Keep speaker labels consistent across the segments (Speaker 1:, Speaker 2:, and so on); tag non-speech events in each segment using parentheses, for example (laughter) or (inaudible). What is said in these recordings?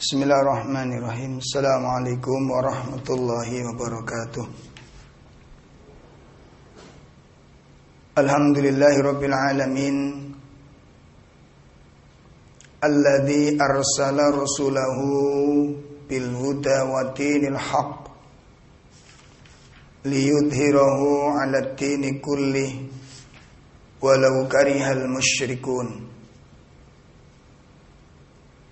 Speaker 1: بسم الله الرحمن الرحيم السلام عليكم ورحمة الله وبركاته الحمد لله رب العالمين الذي أرسل رسوله بالهدى ودين الحق ليظهره على الدين كله ولو كره المشركون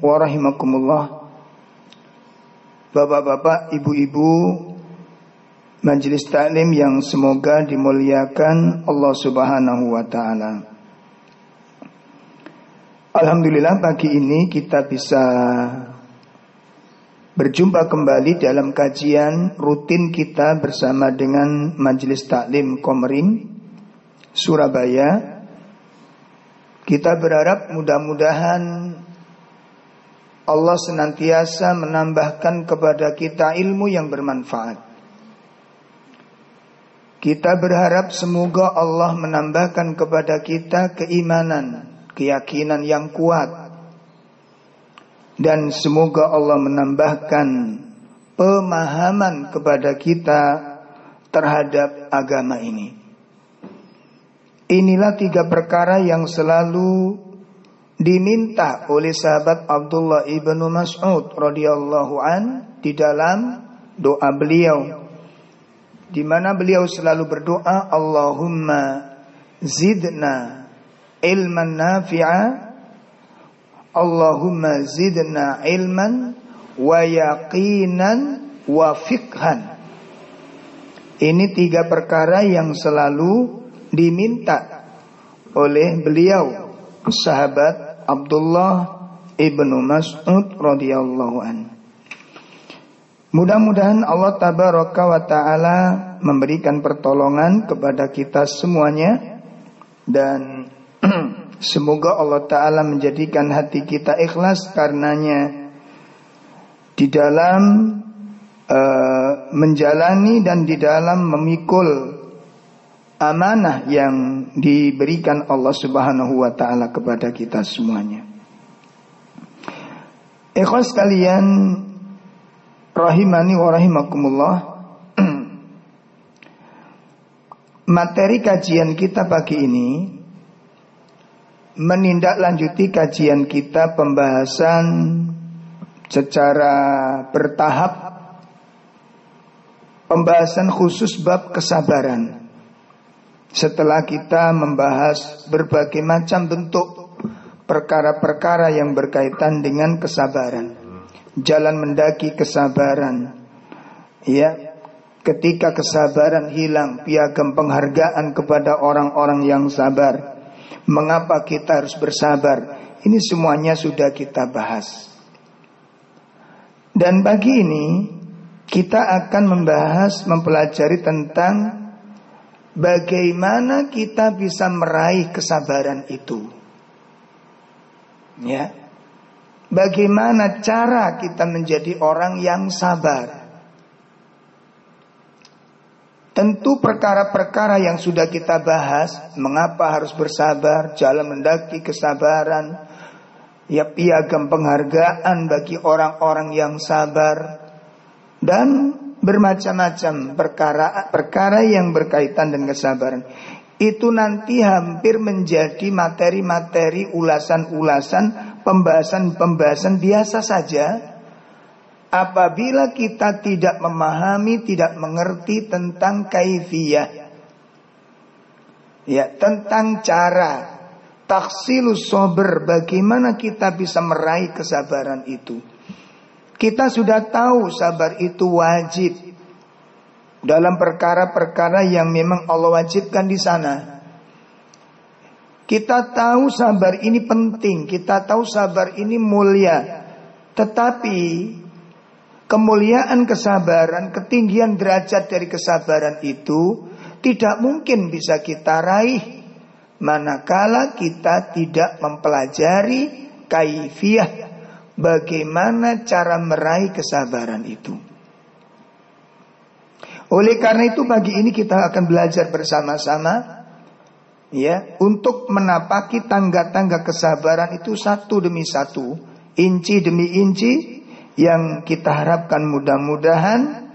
Speaker 1: wa rahimakumullah Bapak-bapak, ibu-ibu Majelis taklim yang semoga dimuliakan Allah subhanahu wa ta'ala. Alhamdulillah pagi ini kita bisa Berjumpa kembali dalam kajian rutin kita bersama dengan Majelis Taklim Komering Surabaya. Kita berharap mudah-mudahan Allah senantiasa menambahkan kepada kita ilmu yang bermanfaat. Kita berharap semoga Allah menambahkan kepada kita keimanan, keyakinan yang kuat. Dan semoga Allah menambahkan pemahaman kepada kita terhadap agama ini. Inilah tiga perkara yang selalu diminta oleh sahabat Abdullah ibnu Mas'ud radhiyallahu an di dalam doa beliau di mana beliau selalu berdoa Allahumma zidna ilman nafi'a Allahumma zidna ilman wa yaqinan wa fiqhan. Ini tiga perkara yang selalu diminta oleh beliau sahabat Abdullah ibnu Mas'ud radhiyallahu an. Mudah-mudahan Allah tabaraka wa taala memberikan pertolongan kepada kita semuanya dan (clears throat) semoga Allah taala menjadikan hati kita ikhlas karenanya di dalam uh, menjalani dan di dalam memikul amanah yang diberikan Allah Subhanahu wa taala kepada kita semuanya. Ikhwas kalian rahimani wa rahimakumullah. (clears throat) Materi kajian kita pagi ini menindaklanjuti kajian kita pembahasan secara bertahap pembahasan khusus bab kesabaran. Setelah kita membahas berbagai macam bentuk perkara-perkara yang berkaitan dengan kesabaran, jalan mendaki kesabaran, ya, ketika kesabaran hilang, piagam penghargaan kepada orang-orang yang sabar. Mengapa kita harus bersabar? Ini semuanya sudah kita bahas. Dan pagi ini kita akan membahas, mempelajari tentang Bagaimana kita bisa meraih kesabaran itu? Ya. bagaimana cara kita menjadi orang yang sabar. Tentu perkara-perkara yang sudah kita bahas, mengapa harus bersabar, jalan mendaki kesabaran, ya piagam penghargaan bagi orang-orang yang sabar, dan bermacam-macam perkara perkara yang berkaitan dengan kesabaran. Itu nanti hampir menjadi materi-materi ulasan-ulasan, pembahasan-pembahasan biasa saja apabila kita tidak memahami, tidak mengerti tentang kaifiyah. Ya, tentang cara taksilus sober, bagaimana kita bisa meraih kesabaran itu. Kita sudah tahu sabar itu wajib dalam perkara-perkara yang memang Allah wajibkan di sana. Kita tahu sabar ini penting, kita tahu sabar ini mulia. Tetapi kemuliaan kesabaran, ketinggian derajat dari kesabaran itu tidak mungkin bisa kita raih manakala kita tidak mempelajari kaifiah bagaimana cara meraih kesabaran itu. Oleh karena itu pagi ini kita akan belajar bersama-sama ya untuk menapaki tangga-tangga kesabaran itu satu demi satu, inci demi inci yang kita harapkan mudah-mudahan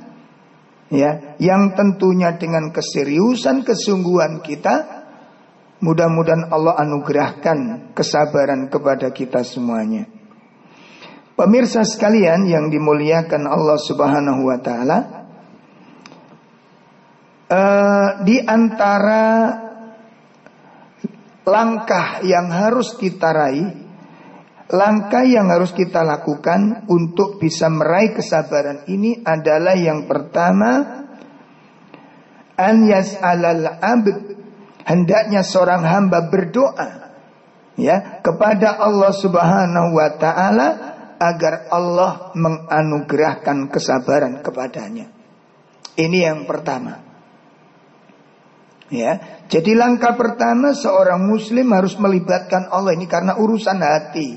Speaker 1: ya yang tentunya dengan keseriusan kesungguhan kita mudah-mudahan Allah anugerahkan kesabaran kepada kita semuanya. Pemirsa sekalian yang dimuliakan Allah Subhanahu wa taala uh, di antara langkah yang harus kita raih Langkah yang harus kita lakukan untuk bisa meraih kesabaran ini adalah yang pertama an yas'alal abd hendaknya seorang hamba berdoa ya kepada Allah Subhanahu wa taala agar Allah menganugerahkan kesabaran kepadanya. Ini yang pertama. Ya, jadi langkah pertama seorang muslim harus melibatkan Allah ini karena urusan hati.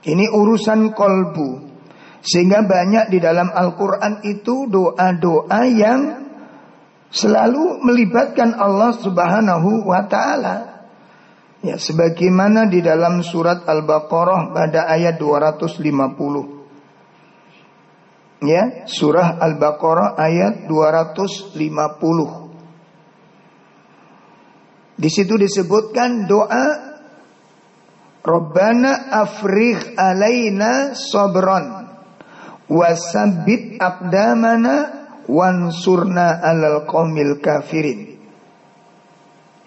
Speaker 1: Ini urusan kolbu. Sehingga banyak di dalam Al-Quran itu doa-doa yang selalu melibatkan Allah subhanahu wa ta'ala. Ya, sebagaimana di dalam surat Al-Baqarah pada ayat 250. Ya, surah Al-Baqarah ayat 250. Di situ disebutkan doa Rabbana afrigh alaina sabran wasabbit aqdamana wansurna alal qaumil kafirin.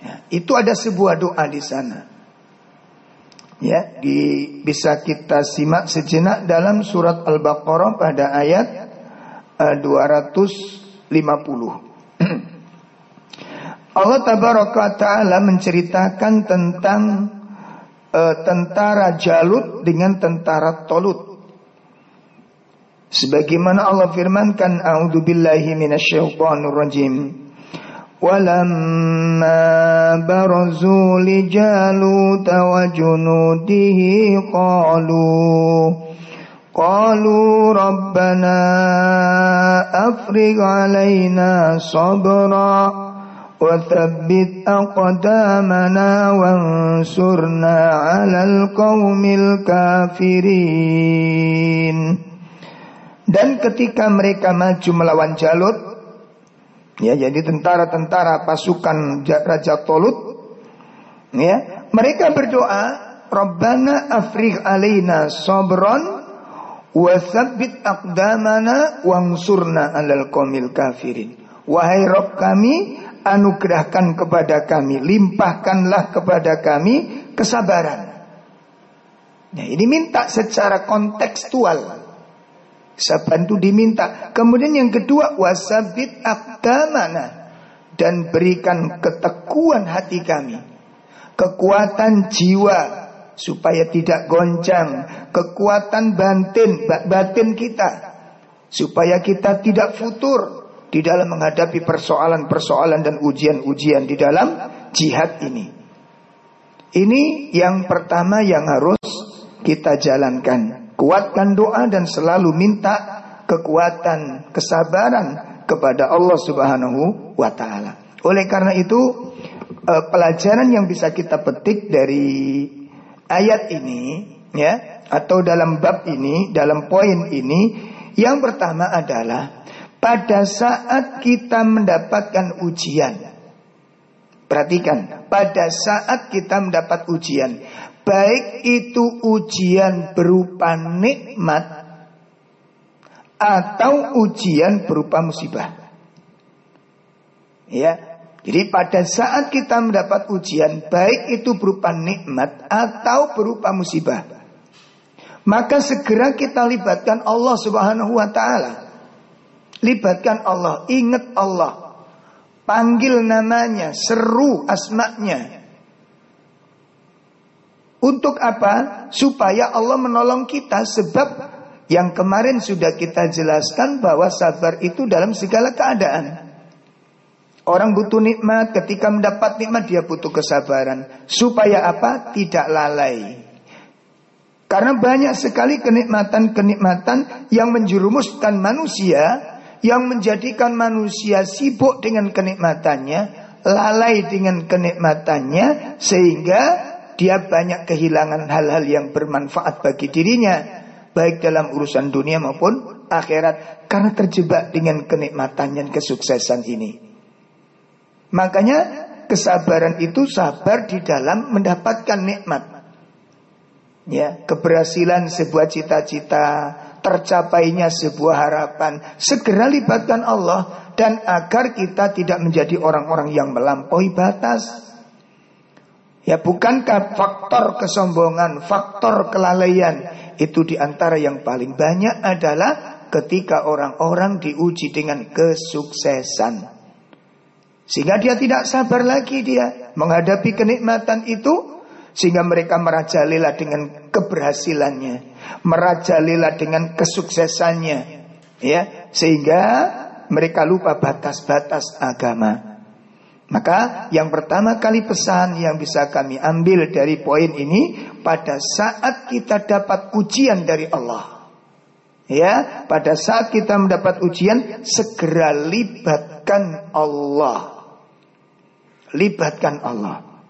Speaker 1: Ya, itu ada sebuah doa di sana. Ya, di, bisa kita simak sejenak dalam surat Al-Baqarah pada ayat uh, 250. (clears throat) Allah tabaraka taala menceritakan tentang uh, tentara Jalut dengan tentara Tolut. Sebagaimana Allah firmankan, "A'udzubillahi minasyaitonir rajim." ولما برزوا لجالوت وجنوده قالوا قالوا ربنا أفرغ علينا صبرا وثبت أقدامنا وانصرنا على القوم الكافرين Dan ketika mereka maju melawan Jalut Ya jadi tentara-tentara pasukan Raja Tolut Ya Mereka berdoa Rabbana afrigh alaina sabron Wathabit aqdamana Wangsurna alal qawmil kafirin Wahai Rob kami anugerahkan kepada kami, limpahkanlah kepada kami kesabaran. Nah, ini minta secara kontekstual. Saban itu diminta. Kemudian yang kedua wasabit akdamana dan berikan ketekuan hati kami. Kekuatan jiwa supaya tidak goncang, kekuatan batin batin kita supaya kita tidak futur, di dalam menghadapi persoalan-persoalan dan ujian-ujian di dalam jihad ini. Ini yang pertama yang harus kita jalankan. Kuatkan doa dan selalu minta kekuatan, kesabaran kepada Allah Subhanahu wa taala. Oleh karena itu, eh, pelajaran yang bisa kita petik dari ayat ini ya atau dalam bab ini, dalam poin ini yang pertama adalah pada saat kita mendapatkan ujian. Perhatikan, pada saat kita mendapat ujian, baik itu ujian berupa nikmat atau ujian berupa musibah. Ya. Jadi pada saat kita mendapat ujian baik itu berupa nikmat atau berupa musibah, maka segera kita libatkan Allah Subhanahu wa taala. Libatkan Allah, ingat Allah. Panggil namanya, seru asmaknya. Untuk apa? Supaya Allah menolong kita sebab yang kemarin sudah kita jelaskan bahwa sabar itu dalam segala keadaan. Orang butuh nikmat, ketika mendapat nikmat dia butuh kesabaran. Supaya apa? Tidak lalai. Karena banyak sekali kenikmatan-kenikmatan yang menjerumuskan manusia yang menjadikan manusia sibuk dengan kenikmatannya, lalai dengan kenikmatannya, sehingga dia banyak kehilangan hal-hal yang bermanfaat bagi dirinya, baik dalam urusan dunia maupun akhirat, karena terjebak dengan kenikmatan dan kesuksesan ini. Makanya kesabaran itu sabar di dalam mendapatkan nikmat. Ya, keberhasilan sebuah cita-cita, tercapainya sebuah harapan. Segera libatkan Allah dan agar kita tidak menjadi orang-orang yang melampaui batas. Ya bukankah faktor kesombongan, faktor kelalaian itu di antara yang paling banyak adalah ketika orang-orang diuji dengan kesuksesan. Sehingga dia tidak sabar lagi dia menghadapi kenikmatan itu sehingga mereka merajalela dengan keberhasilannya merajalela dengan kesuksesannya ya sehingga mereka lupa batas-batas agama. Maka yang pertama kali pesan yang bisa kami ambil dari poin ini pada saat kita dapat ujian dari Allah. Ya, pada saat kita mendapat ujian segera libatkan Allah. Libatkan Allah.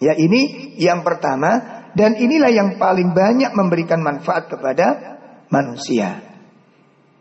Speaker 1: Ya, ini yang pertama dan inilah yang paling banyak memberikan manfaat kepada manusia.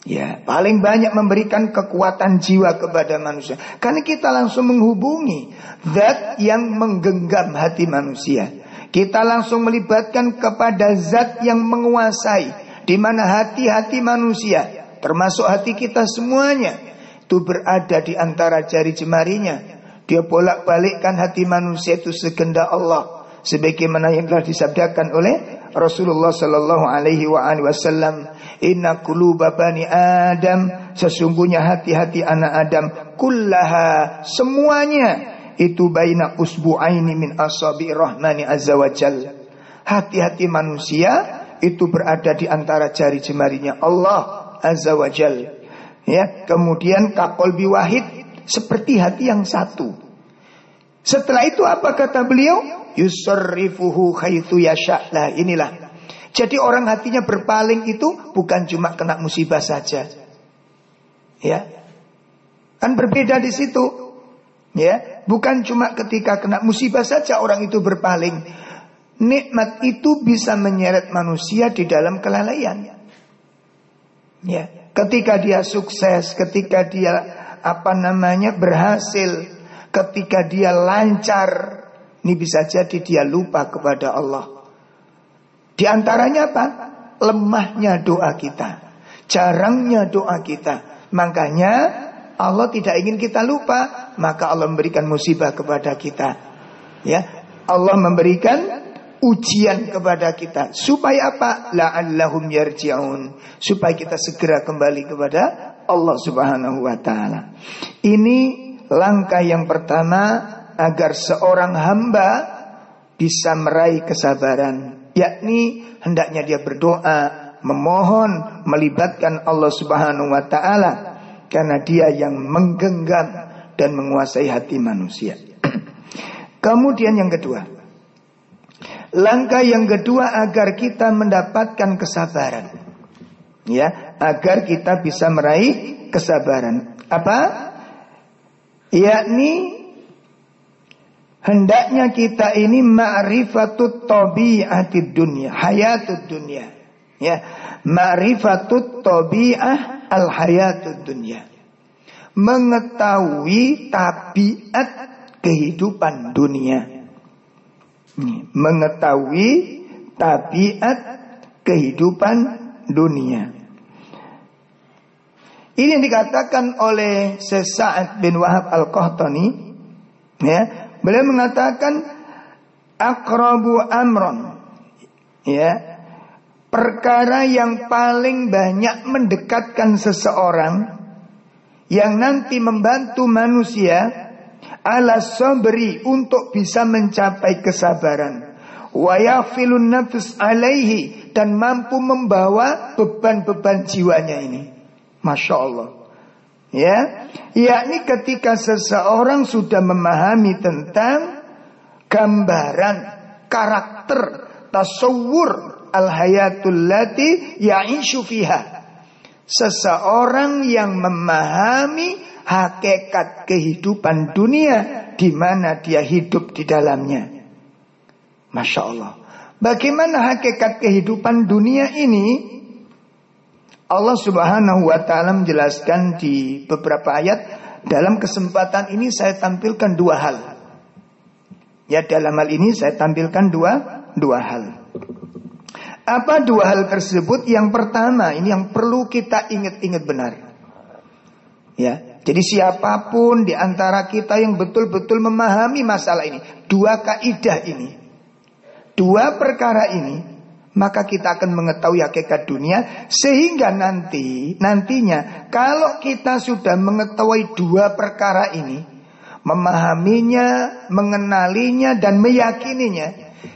Speaker 1: Ya, paling banyak memberikan kekuatan jiwa kepada manusia. Karena kita langsung menghubungi zat yang menggenggam hati manusia. Kita langsung melibatkan kepada zat yang menguasai di mana hati-hati manusia, termasuk hati kita semuanya, itu berada di antara jari jemarinya. Dia bolak-balikkan hati manusia itu segendak Allah sebagaimana yang telah disabdakan oleh Rasulullah sallallahu alaihi wa alihi wasallam inna quluba bani adam sesungguhnya hati-hati anak Adam kullaha semuanya itu baina usbu'aini min asabi rahmani azza wajal hati-hati manusia itu berada di antara jari jemarinya Allah azza wajal ya kemudian kakol biwahid seperti hati yang satu. Setelah itu apa kata beliau yusarrifuhu haitsu yasha. Lah inilah. Jadi orang hatinya berpaling itu bukan cuma kena musibah saja. Ya. Kan berbeda di situ. Ya, bukan cuma ketika kena musibah saja orang itu berpaling. Nikmat itu bisa menyeret manusia di dalam kelalaian. Ya, ketika dia sukses, ketika dia apa namanya berhasil, ketika dia lancar, ini bisa jadi dia lupa kepada Allah. Di antaranya apa? Lemahnya doa kita. Jarangnya doa kita. Makanya Allah tidak ingin kita lupa. Maka Allah memberikan musibah kepada kita. Ya, Allah memberikan ujian kepada kita supaya apa? La'allahum yarji'un. Supaya kita segera kembali kepada Allah Subhanahu wa taala. Ini langkah yang pertama agar seorang hamba bisa meraih kesabaran, yakni hendaknya dia berdoa, memohon, melibatkan Allah Subhanahu wa taala karena dia yang menggenggam dan menguasai hati manusia. (clears throat) Kemudian yang kedua, Langkah yang kedua agar kita mendapatkan kesabaran. Ya, agar kita bisa meraih kesabaran. Apa? Yakni hendaknya kita ini ma'rifatut tabi'atid dunia, hayatud dunia. Ya, ma'rifatut tabi'ah al hayatud dunia. Mengetahui tabiat kehidupan dunia. Mengetahui tabiat kehidupan dunia. Ini yang dikatakan oleh Sesa'ad bin Wahab Al-Qahtani. Ya, beliau mengatakan akrabu amron. Ya, perkara yang paling banyak mendekatkan seseorang yang nanti membantu manusia ala sabri untuk bisa mencapai kesabaran. Alaihi dan mampu membawa beban-beban jiwanya ini. Masya Allah ya yakni ketika seseorang sudah memahami tentang gambaran karakter tasawur al hayatul lati ya'ishu fiha seseorang yang memahami hakikat kehidupan dunia di mana dia hidup di dalamnya. Masya Allah. Bagaimana hakikat kehidupan dunia ini? Allah Subhanahu wa taala menjelaskan di beberapa ayat dalam kesempatan ini saya tampilkan dua hal. Ya dalam hal ini saya tampilkan dua dua hal. Apa dua hal tersebut? Yang pertama, ini yang perlu kita ingat-ingat benar. Ya, jadi siapa pun di antara kita yang betul-betul memahami masalah ini, dua kaidah ini, dua perkara ini, maka kita akan mengetahui hakikat dunia sehingga nanti nantinya kalau kita sudah mengetahui dua perkara ini, memahaminya, mengenalinya dan meyakininya,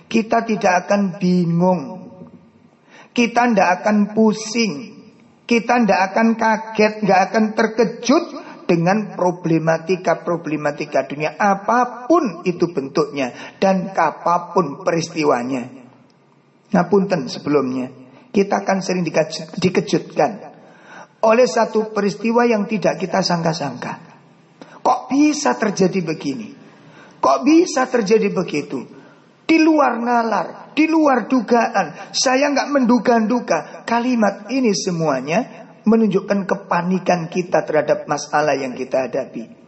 Speaker 1: kita tidak akan bingung. Kita tidak akan pusing. Kita tidak akan kaget, nggak akan terkejut dengan problematika-problematika dunia apa pun itu bentuknya dan kapapun peristiwanya. Ngapunten sebelumnya, kita akan sering dikejutkan oleh satu peristiwa yang tidak kita sangka-sangka. Kok bisa terjadi begini? Kok bisa terjadi begitu? Di luar nalar, di luar dugaan. Saya nggak menduga-duga. Kalimat ini semuanya menunjukkan kepanikan kita terhadap masalah yang kita hadapi.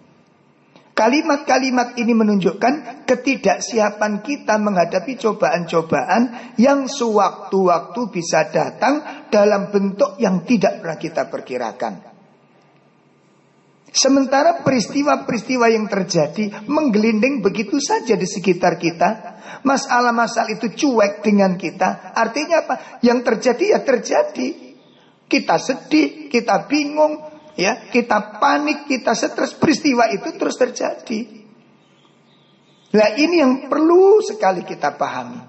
Speaker 1: Kalimat-kalimat ini menunjukkan ketidaksiapan kita menghadapi cobaan-cobaan yang sewaktu-waktu bisa datang dalam bentuk yang tidak pernah kita perkirakan. Sementara peristiwa-peristiwa yang terjadi menggelinding begitu saja di sekitar kita. Masalah-masalah itu cuek dengan kita. Artinya apa? Yang terjadi ya terjadi. Kita sedih, kita bingung, ya, kita panik, kita stres, peristiwa itu terus terjadi. Nah ini yang perlu sekali kita pahami.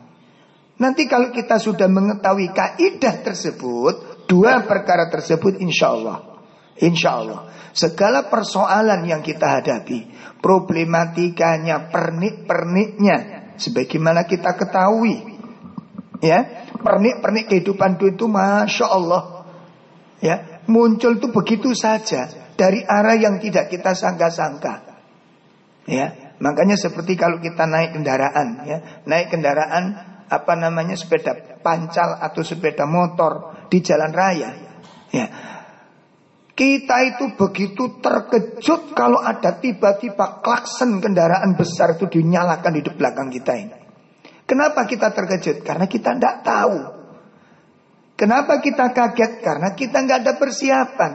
Speaker 1: Nanti kalau kita sudah mengetahui kaidah tersebut, dua perkara tersebut insya Allah. Insya Allah. Segala persoalan yang kita hadapi, problematikanya, pernik-perniknya, sebagaimana kita ketahui. Ya, pernik-pernik kehidupan itu Masya Allah ya muncul itu begitu saja dari arah yang tidak kita sangka-sangka. Ya, makanya seperti kalau kita naik kendaraan, ya, naik kendaraan apa namanya sepeda pancal atau sepeda motor di jalan raya, ya. Kita itu begitu terkejut kalau ada tiba-tiba klakson kendaraan besar itu dinyalakan di belakang kita ini. Kenapa kita terkejut? Karena kita tidak tahu Kenapa kita kaget? Karena kita nggak ada persiapan.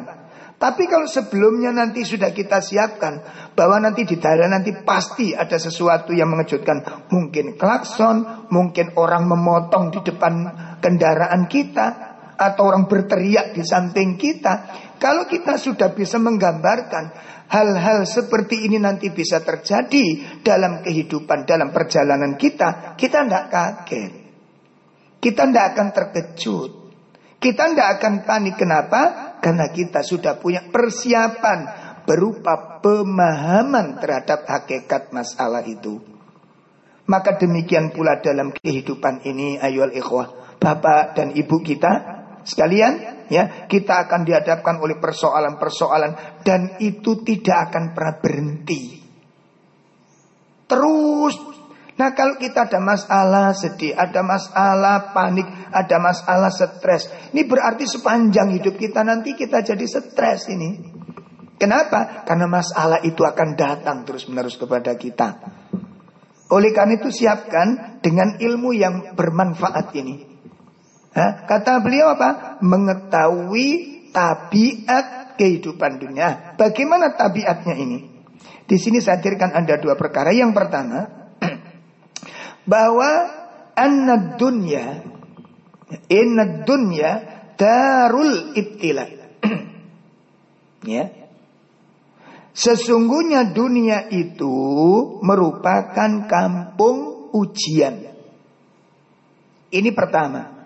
Speaker 1: Tapi kalau sebelumnya nanti sudah kita siapkan bahwa nanti di daerah nanti pasti ada sesuatu yang mengejutkan. Mungkin klakson, mungkin orang memotong di depan kendaraan kita atau orang berteriak di samping kita. Kalau kita sudah bisa menggambarkan hal-hal seperti ini nanti bisa terjadi dalam kehidupan, dalam perjalanan kita, kita tidak kaget. Kita tidak akan terkejut. Kita tidak akan panik. Kenapa? Karena kita sudah punya persiapan berupa pemahaman terhadap hakikat masalah itu. Maka demikian pula dalam kehidupan ini ayol ikhwah. Bapak dan ibu kita sekalian ya kita akan dihadapkan oleh persoalan-persoalan dan itu tidak akan pernah berhenti. Terus Nah kalau kita ada masalah sedih, ada masalah panik, ada masalah stres. Ini berarti sepanjang hidup kita nanti kita jadi stres ini. Kenapa? Karena masalah itu akan datang terus menerus kepada kita. Oleh karena itu siapkan dengan ilmu yang bermanfaat ini. Hah? Kata beliau apa? Mengetahui tabiat kehidupan dunia. Bagaimana tabiatnya ini? Di sini saya hadirkan Anda dua perkara. Yang pertama, bahwa anna dunya inna dunya darul ibtila. (clears throat) ya. Sesungguhnya dunia itu merupakan kampung ujian. Ini pertama.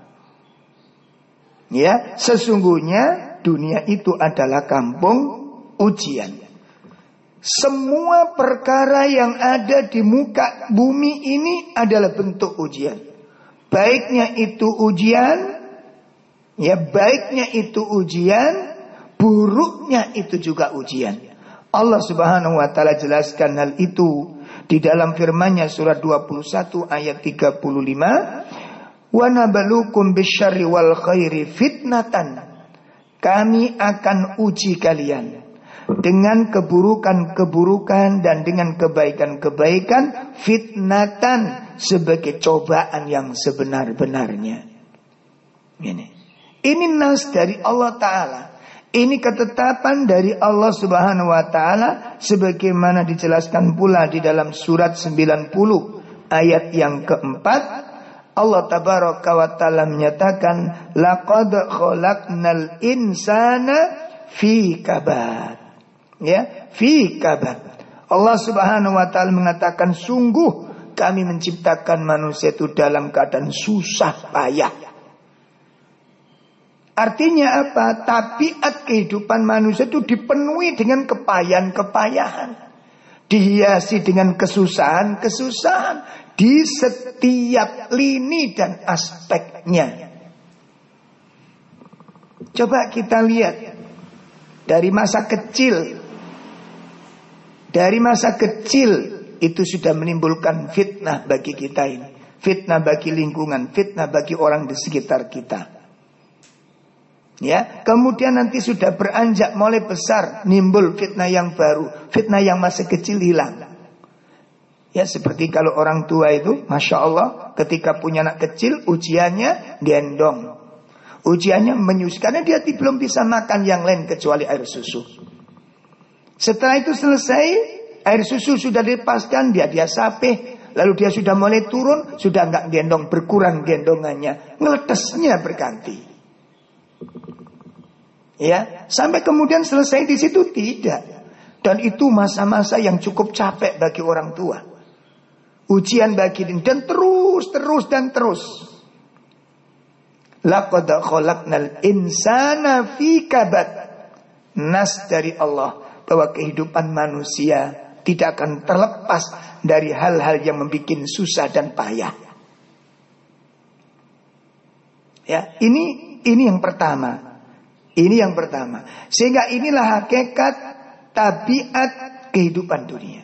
Speaker 1: Ya, sesungguhnya dunia itu adalah kampung ujian. Semua perkara yang ada di muka bumi ini adalah bentuk ujian. Baiknya itu ujian, ya baiknya itu ujian, buruknya itu juga ujian. Allah Subhanahu wa taala jelaskan hal itu di dalam firman-Nya surat 21 ayat 35, "Wa nabalukum bisyarri wal khairi fitnatan." Kami akan uji kalian dengan keburukan-keburukan dan dengan kebaikan-kebaikan fitnatan sebagai cobaan yang sebenar-benarnya. Ini. Ini nas dari Allah Ta'ala. Ini ketetapan dari Allah Subhanahu wa taala sebagaimana dijelaskan pula di dalam surat 90 ayat yang keempat Allah tabaraka wa taala menyatakan laqad khalaqnal insana fi kabad ya fi kabar. Allah Subhanahu wa taala mengatakan sungguh kami menciptakan manusia itu dalam keadaan susah payah. Artinya apa? Tabiat kehidupan manusia itu dipenuhi dengan kepayahan-kepayahan. Dihiasi dengan kesusahan-kesusahan di setiap lini dan aspeknya. Coba kita lihat dari masa kecil dari masa kecil itu sudah menimbulkan fitnah bagi kita ini. Fitnah bagi lingkungan, fitnah bagi orang di sekitar kita. Ya, kemudian nanti sudah beranjak mulai besar nimbul fitnah yang baru, fitnah yang masih kecil hilang. Ya seperti kalau orang tua itu, masya Allah, ketika punya anak kecil ujiannya gendong, ujiannya menyusui karena dia belum bisa makan yang lain kecuali air susu. Setelah itu selesai, air susu sudah dilepaskan, dia dia sape, lalu dia sudah mulai turun, sudah nggak gendong, berkurang gendongannya, ngeletesnya berganti. Ya, sampai kemudian selesai di situ tidak. Dan itu masa-masa yang cukup capek bagi orang tua. Ujian bagi dan terus, terus dan terus. Laqad khalaqnal insana fi kabad. Nas dari Allah bahwa kehidupan manusia tidak akan terlepas dari hal-hal yang membuat susah dan payah. Ya, ini ini yang pertama. Ini yang pertama. Sehingga inilah hakikat tabiat kehidupan dunia.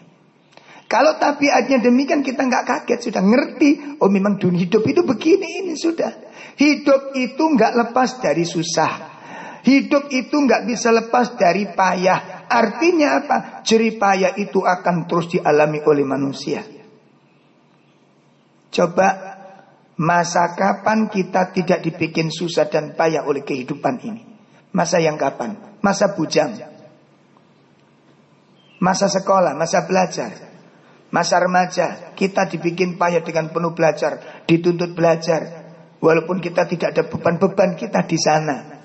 Speaker 1: Kalau tabiatnya demikian kita nggak kaget sudah ngerti. Oh memang dunia hidup itu begini ini sudah. Hidup itu nggak lepas dari susah. Hidup itu nggak bisa lepas dari payah. Artinya apa? Jeripaya itu akan terus dialami oleh manusia. Coba masa kapan kita tidak dibikin susah dan payah oleh kehidupan ini? Masa yang kapan? Masa bujang. Masa sekolah, masa belajar. Masa remaja, kita dibikin payah dengan penuh belajar, dituntut belajar. Walaupun kita tidak ada beban-beban kita di sana.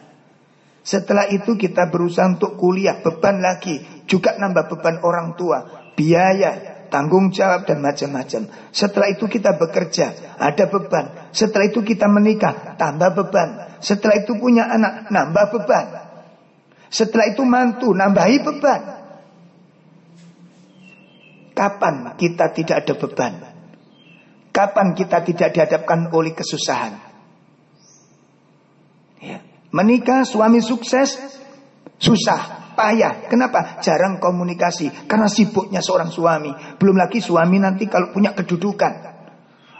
Speaker 1: Setelah itu kita berusaha untuk kuliah, beban lagi, juga nambah beban orang tua, biaya, tanggung jawab dan macam-macam. Setelah itu kita bekerja, ada beban. Setelah itu kita menikah, tambah beban. Setelah itu punya anak, nambah beban. Setelah itu mantu, nambahi beban. Kapan kita tidak ada beban? Kapan kita tidak dihadapkan oleh kesusahan? Menikah suami sukses susah, payah. Kenapa? Jarang komunikasi karena sibuknya seorang suami. Belum lagi suami nanti kalau punya kedudukan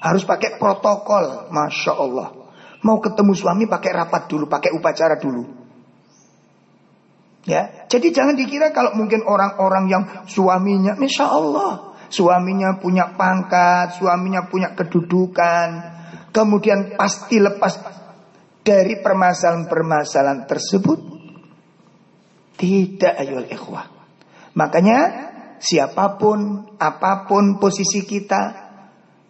Speaker 1: harus pakai protokol, masya Allah. Mau ketemu suami pakai rapat dulu, pakai upacara dulu. Ya, jadi jangan dikira kalau mungkin orang-orang yang suaminya, masya Allah, suaminya punya pangkat, suaminya punya kedudukan, kemudian pasti lepas dari permasalahan-permasalahan tersebut. Tidak ayol ikhwah. Makanya siapa pun, apa pun posisi kita,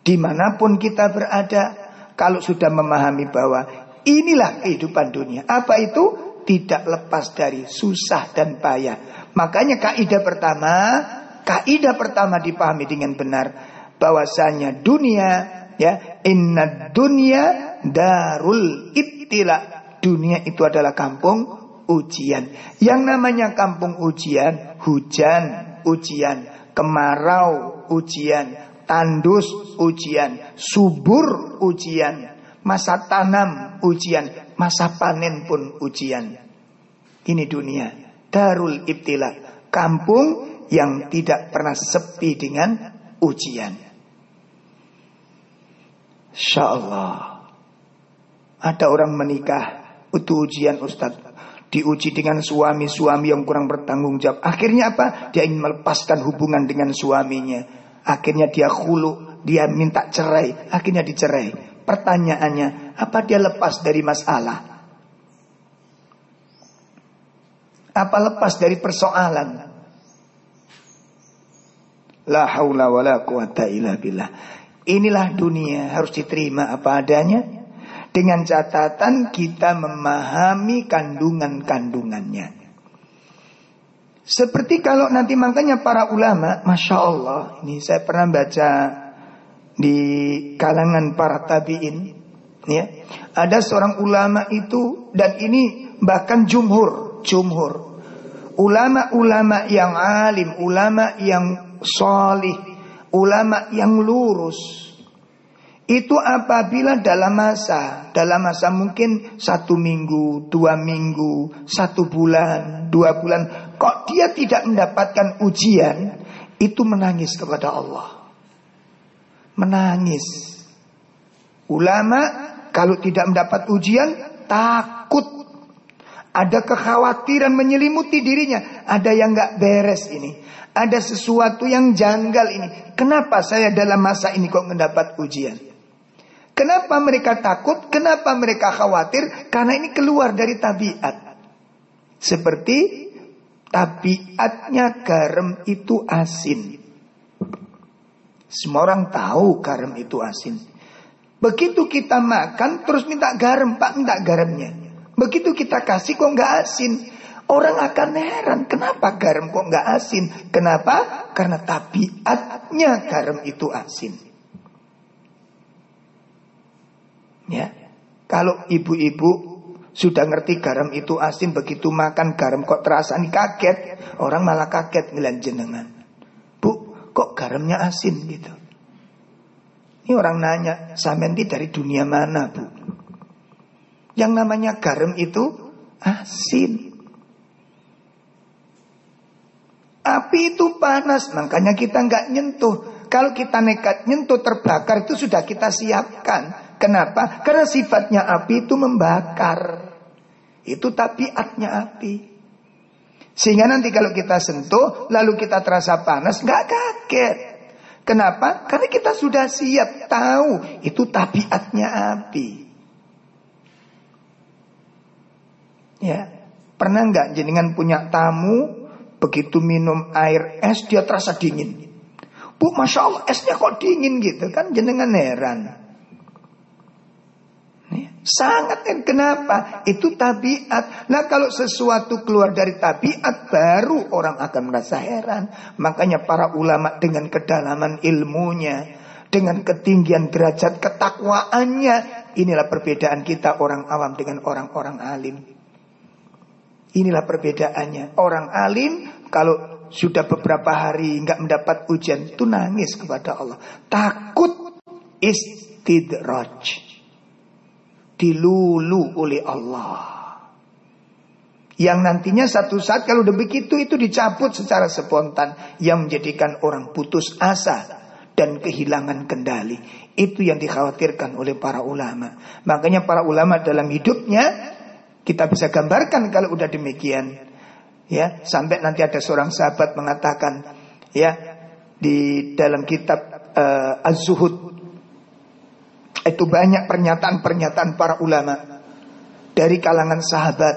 Speaker 1: di mana pun kita berada, kalau sudah memahami bahwa inilah kehidupan dunia. Apa itu? Tidak lepas dari susah dan payah. Makanya kaidah pertama, Kaidah pertama dipahami dengan benar bahwasanya dunia ya inna dunia darul ibtila. Dunia itu adalah kampung ujian. Yang namanya kampung ujian, hujan ujian, kemarau ujian, tandus ujian, subur ujian, masa tanam ujian, masa panen pun ujian. Ini dunia, darul ibtila, kampung yang tidak pernah sepi dengan ujian. Insya Allah. Ada orang menikah, itu ujian Ustaz. Diuji dengan suami-suami yang kurang bertanggung jawab. Akhirnya apa? Dia ingin melepaskan hubungan dengan suaminya. Akhirnya dia hulu, dia minta cerai. Akhirnya dicerai. Pertanyaannya, apa dia lepas dari masalah? Apa lepas dari persoalan? La haula wa la quwata illa billah. Inilah dunia harus diterima apa adanya. Dengan catatan kita memahami kandungan-kandungannya. Seperti kalau nanti makanya para ulama, Masya Allah. Ini saya pernah baca di kalangan para tabiin. Ya, ada seorang ulama itu dan ini bahkan jumhur, jumhur. Ulama-ulama yang alim, ulama yang solih, ulama yang lurus. Itu apabila dalam masa, dalam masa mungkin satu minggu, dua minggu, satu bulan, dua bulan, kok dia tidak mendapatkan ujian, itu menangis kepada Allah. Menangis. Ulama kalau tidak mendapat ujian, takut. Ada kekhawatiran menyelimuti dirinya. Ada yang nggak beres ini. Ada sesuatu yang janggal ini. Kenapa saya dalam masa ini kok mendapat ujian? Kenapa mereka takut? Kenapa mereka khawatir? Karena ini keluar dari tabiat. Seperti tabiatnya garam itu asin. Semua orang tahu garam itu asin. Begitu kita makan terus minta garam, Pak minta garamnya. Begitu kita kasih kok nggak asin. Orang akan heran, kenapa garam kok nggak asin? Kenapa? Karena tabiatnya garam itu asin. Ya, kalau ibu-ibu sudah ngerti garam itu asin, begitu makan garam kok terasa nih kaget, orang malah kaget ngeliat jenengan. Bu, kok garamnya asin gitu? Ini orang nanya, samenti dari dunia mana bu? Yang namanya garam itu asin. Api itu panas, makanya kita nggak nyentuh. Kalau kita nekat nyentuh terbakar itu sudah kita siapkan. Kenapa? Karena sifatnya api itu membakar. Itu tabiatnya api. Sehingga nanti kalau kita sentuh, lalu kita terasa panas, nggak kaget. Kenapa? Karena kita sudah siap tahu itu tabiatnya api. Ya, pernah nggak jenengan punya tamu Begitu minum air es dia terasa dingin. Bu, masya Allah esnya kok dingin gitu kan jenengan heran. Sangat kan kenapa? Itu tabiat. Nah kalau sesuatu keluar dari tabiat baru orang akan merasa heran. Makanya para ulama dengan kedalaman ilmunya, dengan ketinggian derajat ketakwaannya, inilah perbedaan kita orang awam dengan orang-orang alim. Inilah perbedaannya. Orang alim kalau sudah beberapa hari nggak mendapat ujian itu nangis kepada Allah. Takut istidraj. Dilulu oleh Allah. Yang nantinya satu saat kalau udah begitu itu dicabut secara spontan. Yang menjadikan orang putus asa dan kehilangan kendali. Itu yang dikhawatirkan oleh para ulama. Makanya para ulama dalam hidupnya kita bisa gambarkan kalau udah demikian. Ya, sampai nanti ada seorang sahabat mengatakan ya di dalam kitab uh, Az-Zuhud itu banyak pernyataan-pernyataan para ulama dari kalangan sahabat,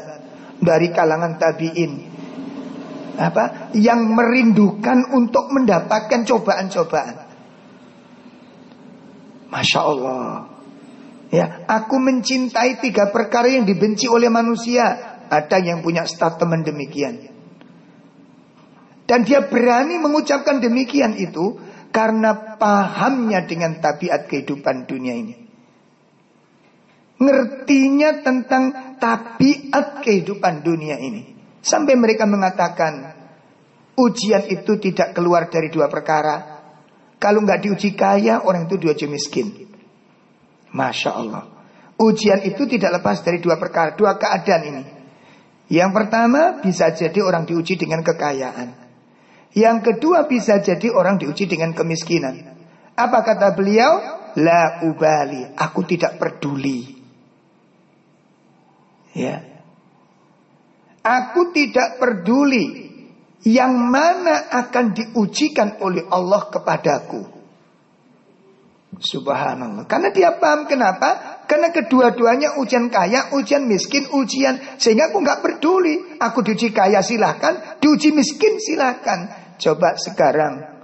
Speaker 1: dari kalangan tabi'in. Apa? Yang merindukan untuk mendapatkan cobaan-cobaan. Masya Allah. Ya, aku mencintai tiga perkara yang dibenci oleh manusia. Ada yang punya statement demikian. Dan dia berani mengucapkan demikian itu karena pahamnya dengan tabiat kehidupan dunia ini. Ngertinya tentang tabiat kehidupan dunia ini. Sampai mereka mengatakan ujian itu tidak keluar dari dua perkara. Kalau nggak diuji kaya, orang itu diuji miskin. Masya Allah. Ujian itu tidak lepas dari dua perkara, dua keadaan ini. Yang pertama bisa jadi orang diuji dengan kekayaan. Yang kedua bisa jadi orang diuji dengan kemiskinan. Apa kata beliau? La ubali, aku tidak peduli. Ya. Aku tidak peduli yang mana akan diujikan oleh Allah kepadaku. Subhanallah. Karena dia paham kenapa? Karena kedua-duanya ujian kaya, ujian miskin, ujian. Sehingga aku nggak peduli. Aku diuji kaya silahkan, diuji miskin silahkan. Coba sekarang.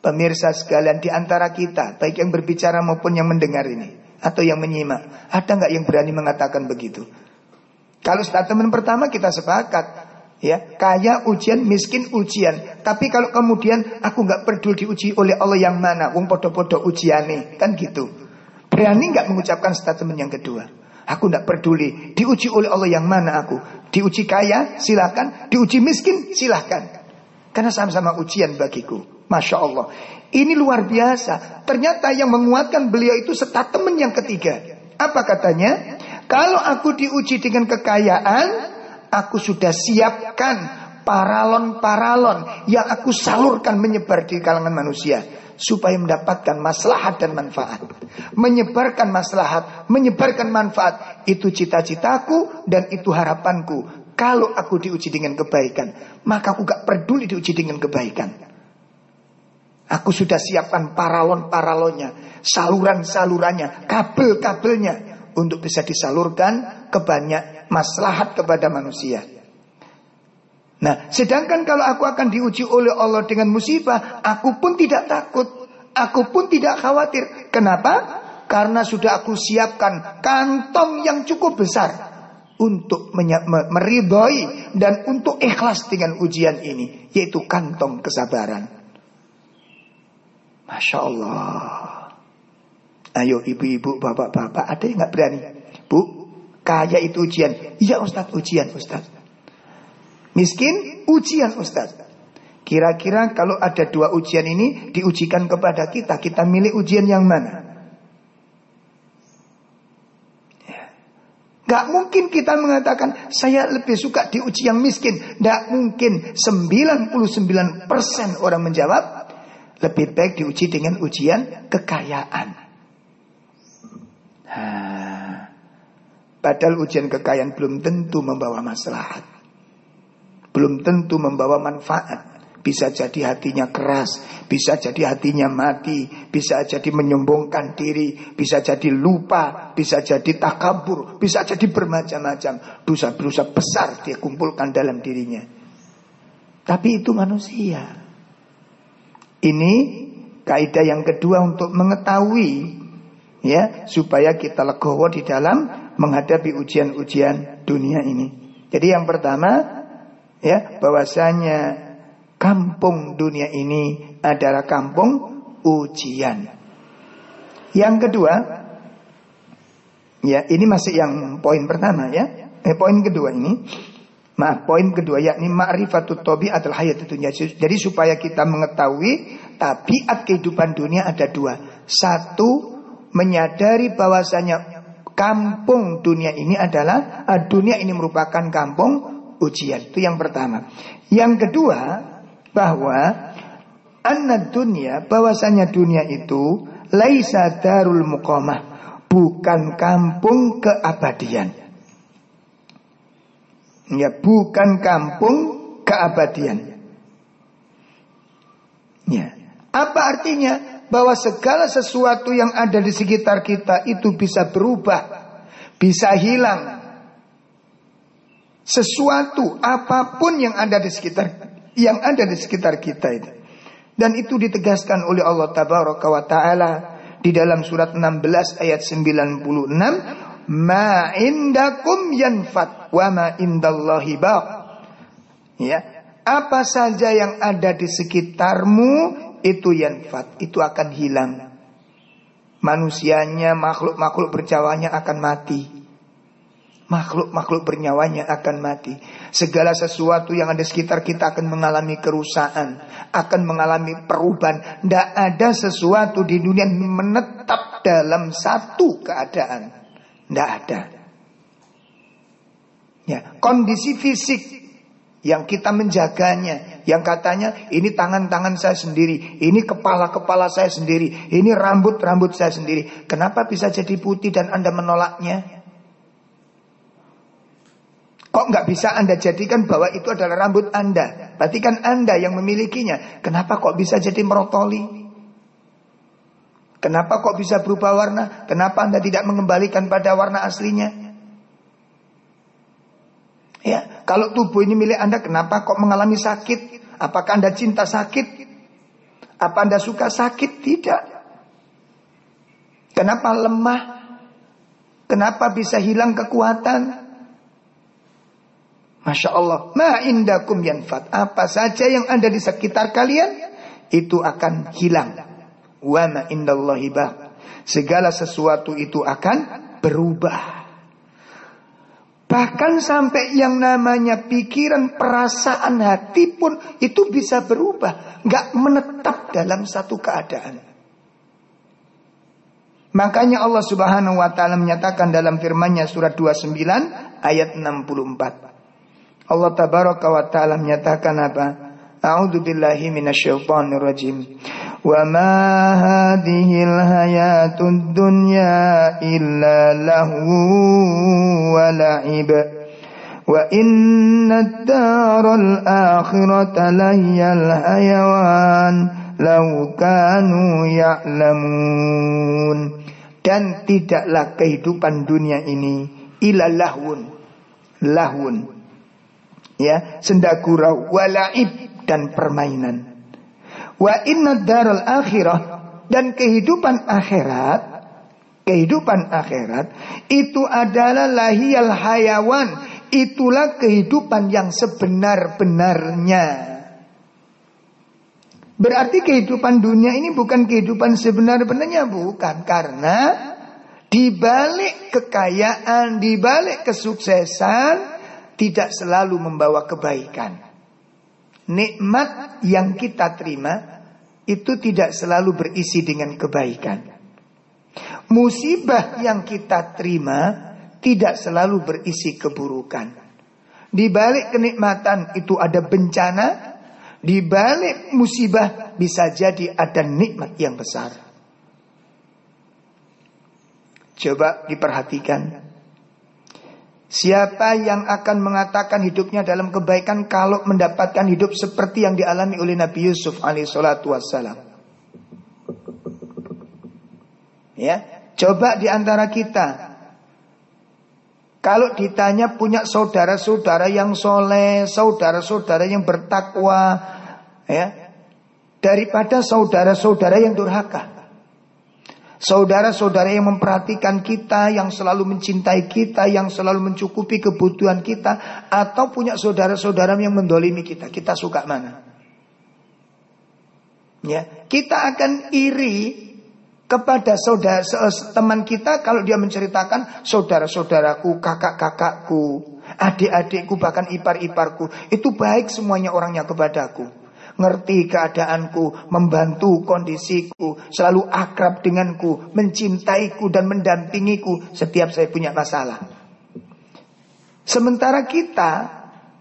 Speaker 1: Pemirsa sekalian di antara kita. Baik yang berbicara maupun yang mendengar ini. Atau yang menyimak. Ada nggak yang berani mengatakan begitu? Kalau statement pertama kita sepakat. Ya, kaya ujian, miskin ujian. Tapi kalau kemudian aku nggak peduli diuji oleh Allah yang mana, wong podo-podo ujiane, kan gitu. Berani nggak mengucapkan statement yang kedua? Aku nggak peduli diuji oleh Allah yang mana aku. Diuji kaya, silakan. Diuji miskin, silakan. Karena sama-sama ujian bagiku. Masya Allah. Ini luar biasa. Ternyata yang menguatkan beliau itu statement yang ketiga. Apa katanya? Kalau aku diuji dengan kekayaan, Aku sudah siapkan paralon-paralon yang aku salurkan menyebar di kalangan manusia supaya mendapatkan maslahat dan manfaat. Menyebarkan maslahat, menyebarkan manfaat itu cita-citaku dan itu harapanku. Kalau aku diuji dengan kebaikan, maka aku gak peduli diuji dengan kebaikan. Aku sudah siapkan paralon-paralonnya, saluran-salurannya, kabel-kabelnya untuk bisa disalurkan ke banyak maslahat kepada manusia. Nah, sedangkan kalau aku akan diuji oleh Allah dengan musibah, aku pun tidak takut, aku pun tidak khawatir. Kenapa? Karena sudah aku siapkan kantong yang cukup besar untuk meridhoi dan untuk ikhlas dengan ujian ini, yaitu kantong kesabaran. Masya Allah. Ayo ibu-ibu, bapak-bapak, ada yang nggak berani? Bu, Kaya itu ujian. Iya Ustaz, ujian Ustaz. Miskin, ujian Ustaz. Kira-kira kalau ada dua ujian ini diujikan kepada kita, kita milih ujian yang mana? Gak mungkin kita mengatakan saya lebih suka diuji yang miskin. Gak mungkin 99% orang menjawab lebih baik diuji dengan ujian kekayaan. Nah, Padahal ujian kekayaan belum tentu membawa maslahat. Belum tentu membawa manfaat. Bisa jadi hatinya keras, bisa jadi hatinya mati, bisa jadi menyombongkan diri, bisa jadi lupa, bisa jadi takabur, bisa jadi bermacam-macam. Dosa-dosa besar dia kumpulkan dalam dirinya. Tapi itu manusia. Ini kaidah yang kedua untuk mengetahui ya supaya kita legowo di dalam menghadapi ujian-ujian dunia ini. Jadi yang pertama ya bahwasanya kampung dunia ini adalah kampung ujian. Yang kedua ya ini masih yang poin pertama ya. Eh poin kedua ini Maaf, poin kedua yakni ma'rifatut adalah hayat dunia. Jadi supaya kita mengetahui tabiat kehidupan dunia ada dua. Satu, menyadari bahwasanya kampung dunia ini adalah uh, dunia ini merupakan kampung ujian. Itu yang pertama. Yang kedua, bahwa anna dunia bahwasanya dunia itu laisa darul muqamah, bukan kampung keabadian. Ya, bukan kampung keabadian. Ya. Apa artinya? bahwa segala sesuatu yang ada di sekitar kita itu bisa berubah, bisa hilang. Sesuatu apa pun yang ada di sekitar yang ada di sekitar kita itu. Dan itu ditegaskan oleh Allah Tabaraka wa taala di dalam surat 16 ayat 96, "Ma indakum yanfat wa ma indallahi baq." Ya, apa saja yang ada di sekitarmu itu yanfat, itu akan hilang. Manusianya, makhluk-makhluk berjawanya akan mati. Makhluk-makhluk bernyawanya akan mati. Segala sesuatu yang ada sekitar kita akan mengalami kerusakan, akan mengalami perubahan. Tidak ada sesuatu di dunia yang menetap dalam satu keadaan. Tidak ada. Ya, kondisi fisik yang kita menjaganya, yang katanya ini tangan-tangan saya sendiri, ini kepala-kepala saya sendiri, ini rambut-rambut saya sendiri. Kenapa bisa jadi putih dan Anda menolaknya? Kok nggak bisa Anda jadikan bahwa itu adalah rambut Anda? Berarti kan Anda yang memilikinya. Kenapa kok bisa jadi merotoli? Kenapa kok bisa berubah warna? Kenapa Anda tidak mengembalikan pada warna aslinya? Ya, kalau tubuh ini milik Anda, kenapa kok mengalami sakit? Apakah Anda cinta sakit? Apa Anda suka sakit? Tidak. Kenapa lemah? Kenapa bisa hilang kekuatan? Masya Allah. Ma indakum yanfat. Apa saja yang ada di sekitar kalian, itu akan hilang. Wa ma indallahi Segala sesuatu itu akan berubah. Bahkan sampai yang namanya pikiran, perasaan, hati pun itu bisa berubah. Nggak menetap dalam satu keadaan. Makanya Allah subhanahu wa ta'ala menyatakan dalam firmannya surat 29 ayat 64. Allah tabaraka wa taala menyatakan apa? A'udzu billahi minasyaitonir rajim. Wa ma hadhil hayatud dunya illa lahu wa la'ib. Wa inna ad-daral akhirata lahyal hayawan law kanu ya'lamun. Dan tidaklah kehidupan dunia ini ilalahun lahun. lahun ya sendagurau walaib dan permainan. Wa inna daral akhirah dan kehidupan akhirat kehidupan akhirat itu adalah lahiyal hayawan. Itulah kehidupan yang sebenar-benarnya. Berarti kehidupan dunia ini bukan kehidupan sebenar-benarnya bukan. Karena di balik kekayaan di balik kesuksesan tidak selalu membawa kebaikan nikmat yang kita terima itu tidak selalu berisi dengan kebaikan. Musibah yang kita terima tidak selalu berisi keburukan. Di balik kenikmatan itu ada bencana, di balik musibah bisa jadi ada nikmat yang besar. Coba diperhatikan Siapa yang akan mengatakan hidupnya dalam kebaikan kalau mendapatkan hidup seperti yang dialami oleh Nabi Yusuf alaihissalatu wassalam? Ya, coba di antara kita kalau ditanya punya saudara-saudara yang soleh, saudara-saudara yang bertakwa, ya, daripada saudara-saudara yang durhaka. Saudara-saudara yang memperhatikan kita, yang selalu mencintai kita, yang selalu mencukupi kebutuhan kita, atau punya saudara-saudara yang mendolimi kita, kita suka mana? Ya, kita akan iri kepada saudara teman kita kalau dia menceritakan saudara-saudaraku, kakak-kakakku, adik-adikku, bahkan ipar-iparku, itu baik semuanya orangnya kepadaku. Ngerti keadaanku, membantu kondisiku, selalu akrab denganku, mencintaiku dan mendampingiku setiap saya punya masalah. Sementara kita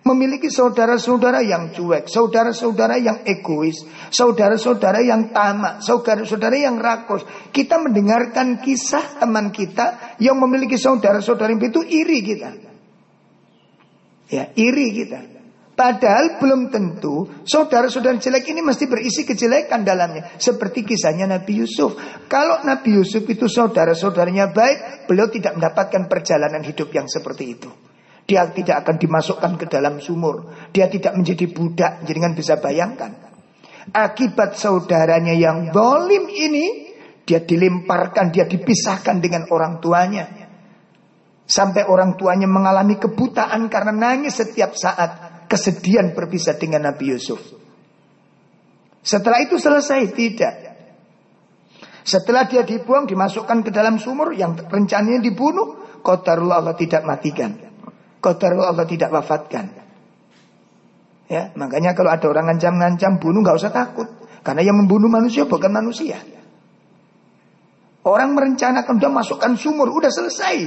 Speaker 1: memiliki saudara-saudara yang cuek, saudara-saudara yang egois, saudara-saudara yang tamak, saudara-saudara yang rakus. Kita mendengarkan kisah teman kita yang memiliki saudara-saudara itu iri kita. Ya, iri kita. Padahal belum tentu saudara-saudara jelek ini mesti berisi kejelekan dalamnya. Seperti kisahnya Nabi Yusuf. Kalau Nabi Yusuf itu saudara-saudaranya baik, beliau tidak mendapatkan perjalanan hidup yang seperti itu. Dia tidak akan dimasukkan ke dalam sumur. Dia tidak menjadi budak. Jangan bisa bayangkan. Akibat saudaranya yang dolim ini, dia dilemparkan, dia dipisahkan dengan orang tuanya. Sampai orang tuanya mengalami kebutaan karena nangis setiap saat kesedihan berpisah dengan Nabi Yusuf. Setelah itu selesai tidak. Setelah dia dibuang dimasukkan ke dalam sumur yang rencananya dibunuh, qadarullah Allah tidak matikan. Qadarullah Allah tidak wafatkan. Ya, makanya kalau ada orang ngancam-ngancam bunuh nggak usah takut, karena yang membunuh manusia bukan manusia. Orang merencanakan udah masukkan sumur, udah selesai.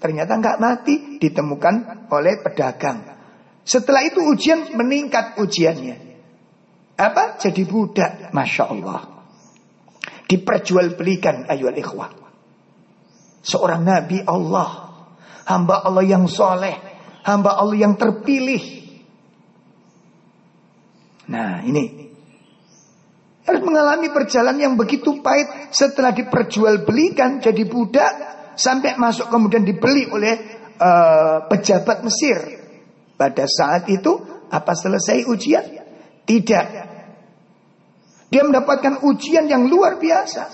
Speaker 1: Ternyata nggak mati, ditemukan oleh pedagang. Setelah itu ujian meningkat ujiannya. Apa? Jadi budak. Masya Allah. Diperjualbelikan ayol ikhwah. Seorang Nabi Allah. Hamba Allah yang soleh. Hamba Allah yang terpilih. Nah ini. Harus mengalami perjalanan yang begitu pahit. Setelah diperjualbelikan jadi budak. Sampai masuk kemudian dibeli oleh uh, pejabat Mesir. Pada saat itu apa selesai ujian? Tidak. Dia mendapatkan ujian yang luar biasa.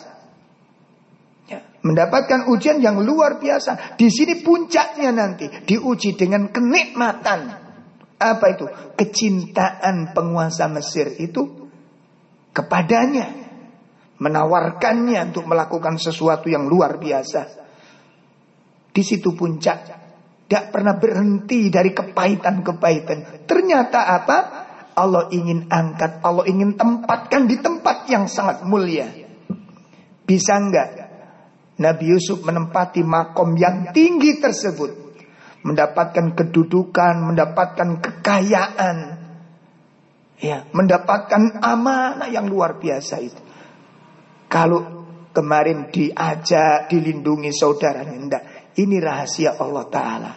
Speaker 1: Ya, mendapatkan ujian yang luar biasa. Di sini puncaknya nanti diuji dengan kenikmatan. Apa itu? Kecintaan penguasa Mesir itu kepadanya. Menawarkannya untuk melakukan sesuatu yang luar biasa. Di situ puncak tidak pernah berhenti dari kepahitan-kepahitan. Ternyata apa? Allah ingin angkat, Allah ingin tempatkan di tempat yang sangat mulia. Bisa enggak Nabi Yusuf menempati makom yang tinggi tersebut. Mendapatkan kedudukan, mendapatkan kekayaan. Ya, mendapatkan amanah yang luar biasa itu. Kalau kemarin diajak, dilindungi saudaranya, enggak. Ini rahasia Allah Ta'ala.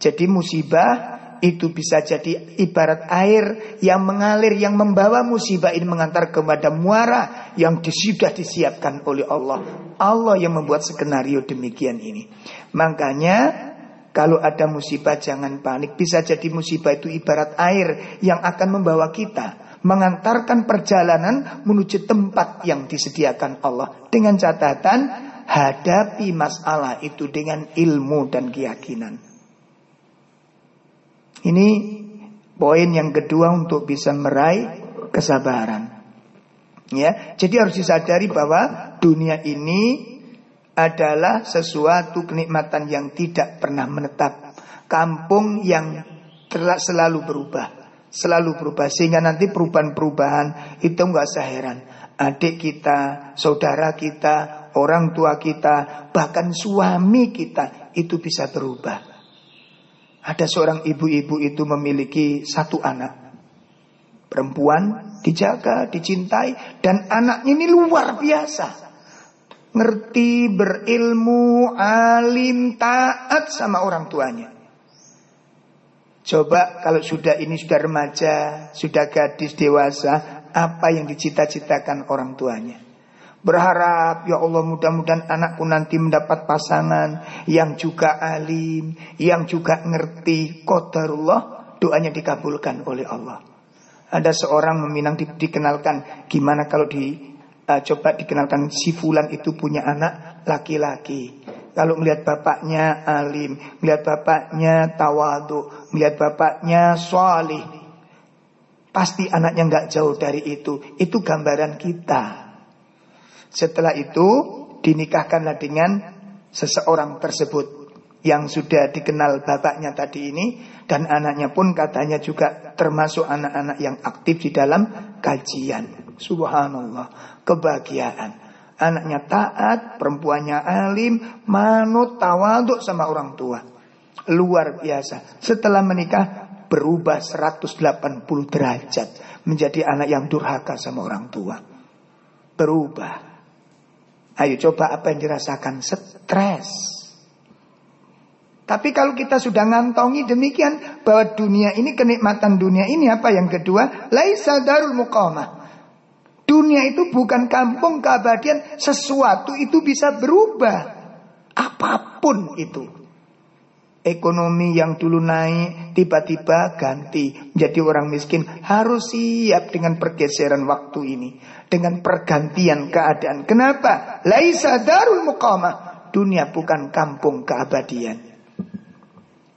Speaker 1: Jadi musibah itu bisa jadi ibarat air yang mengalir, yang membawa musibah ini mengantar kepada muara yang sudah disiapkan oleh Allah. Allah yang membuat skenario demikian ini. Makanya kalau ada musibah jangan panik. Bisa jadi musibah itu ibarat air yang akan membawa kita mengantarkan perjalanan menuju tempat yang disediakan Allah dengan catatan hadapi masalah itu dengan ilmu dan keyakinan. Ini poin yang kedua untuk bisa meraih kesabaran. Ya, jadi harus disadari bahwa dunia ini adalah sesuatu kenikmatan yang tidak pernah menetap. Kampung yang selalu berubah, selalu berubah sehingga nanti perubahan-perubahan itu enggak usah heran. Adik kita, saudara kita, orang tua kita, bahkan suami kita itu bisa berubah. Ada seorang ibu-ibu itu memiliki satu anak. Perempuan dijaga, dicintai dan anaknya ini luar biasa. Ngerti, berilmu, alim, taat sama orang tuanya. Coba kalau sudah ini sudah remaja, sudah gadis dewasa, apa yang dicita-citakan orang tuanya? Berharap ya Allah mudah-mudahan anakku nanti mendapat pasangan yang juga alim, yang juga ngerti qadarullah, doanya dikabulkan oleh Allah. Ada seorang meminang di, dikenalkan gimana kalau di uh, coba dikenalkan si fulan itu punya anak laki-laki. Kalau melihat bapaknya alim, melihat bapaknya tawadu, melihat bapaknya solih, pasti anaknya nggak jauh dari itu. Itu gambaran kita. Setelah itu dinikahkanlah dengan seseorang tersebut yang sudah dikenal bapaknya tadi ini dan anaknya pun katanya juga termasuk anak-anak yang aktif di dalam kajian. Subhanallah, kebahagiaan. Anaknya taat, perempuannya alim, manut, tawaduk sama orang tua. Luar biasa. Setelah menikah berubah 180 derajat menjadi anak yang durhaka sama orang tua. Berubah. Ayo coba apa yang dirasakan? Stres. Tapi kalau kita sudah ngantongi demikian bahwa dunia ini kenikmatan dunia ini apa yang kedua? Laisa darul muqamah. Dunia itu bukan kampung keabadian, sesuatu itu bisa berubah. Apa pun itu. Ekonomi yang dulu naik tiba-tiba ganti menjadi orang miskin harus siap dengan pergeseran waktu ini, dengan pergantian keadaan. Kenapa? Laisa darul muqamah. Dunia bukan kampung keabadian.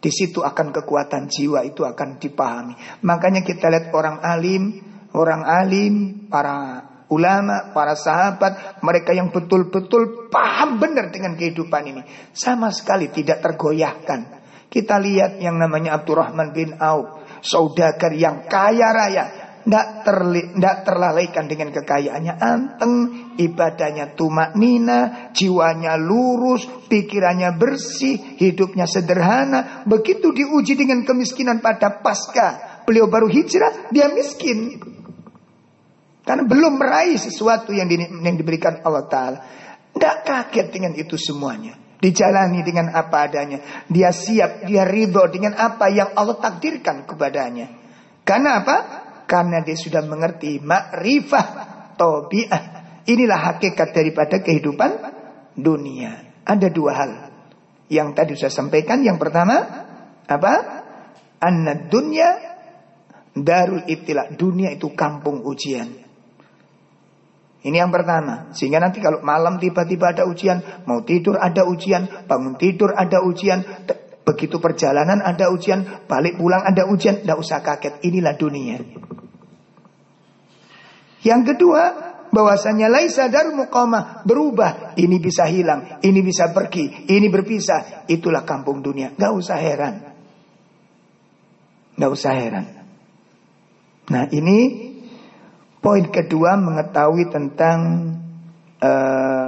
Speaker 1: Di situ akan kekuatan jiwa itu akan dipahami. Makanya kita lihat orang alim, orang alim, para ulama, para sahabat, mereka yang betul-betul paham benar dengan kehidupan ini. Sama sekali tidak tergoyahkan. Kita lihat yang namanya Abdurrahman bin Auf, saudagar yang kaya raya, tidak terli, terlalaikan dengan kekayaannya anteng, ibadahnya tumak nina, jiwanya lurus, pikirannya bersih, hidupnya sederhana. Begitu diuji dengan kemiskinan pada pasca beliau baru hijrah, dia miskin. Karena belum meraih sesuatu yang, di, yang diberikan Allah Ta'ala. Tidak kaget dengan itu semuanya. Dijalani dengan apa adanya. Dia siap, dia ridho dengan apa yang Allah takdirkan kepadanya. Karena apa? Karena dia sudah mengerti makrifah tobiah. Inilah hakikat daripada kehidupan dunia. Ada dua hal. Yang tadi saya sampaikan. Yang pertama, apa? Anna dunya darul ibtila. Dunia itu kampung ujian. Ini yang pertama. Sehingga nanti kalau malam tiba-tiba ada ujian, mau tidur ada ujian, bangun tidur ada ujian, begitu perjalanan ada ujian, balik pulang ada ujian, tidak usah kaget. Inilah dunia. Yang kedua, bahwasanya laisa darul muqamah berubah, ini bisa hilang, ini bisa pergi, ini berpisah, itulah kampung dunia. Gak usah heran. Gak usah heran. Nah, ini poin kedua mengetahui tentang uh,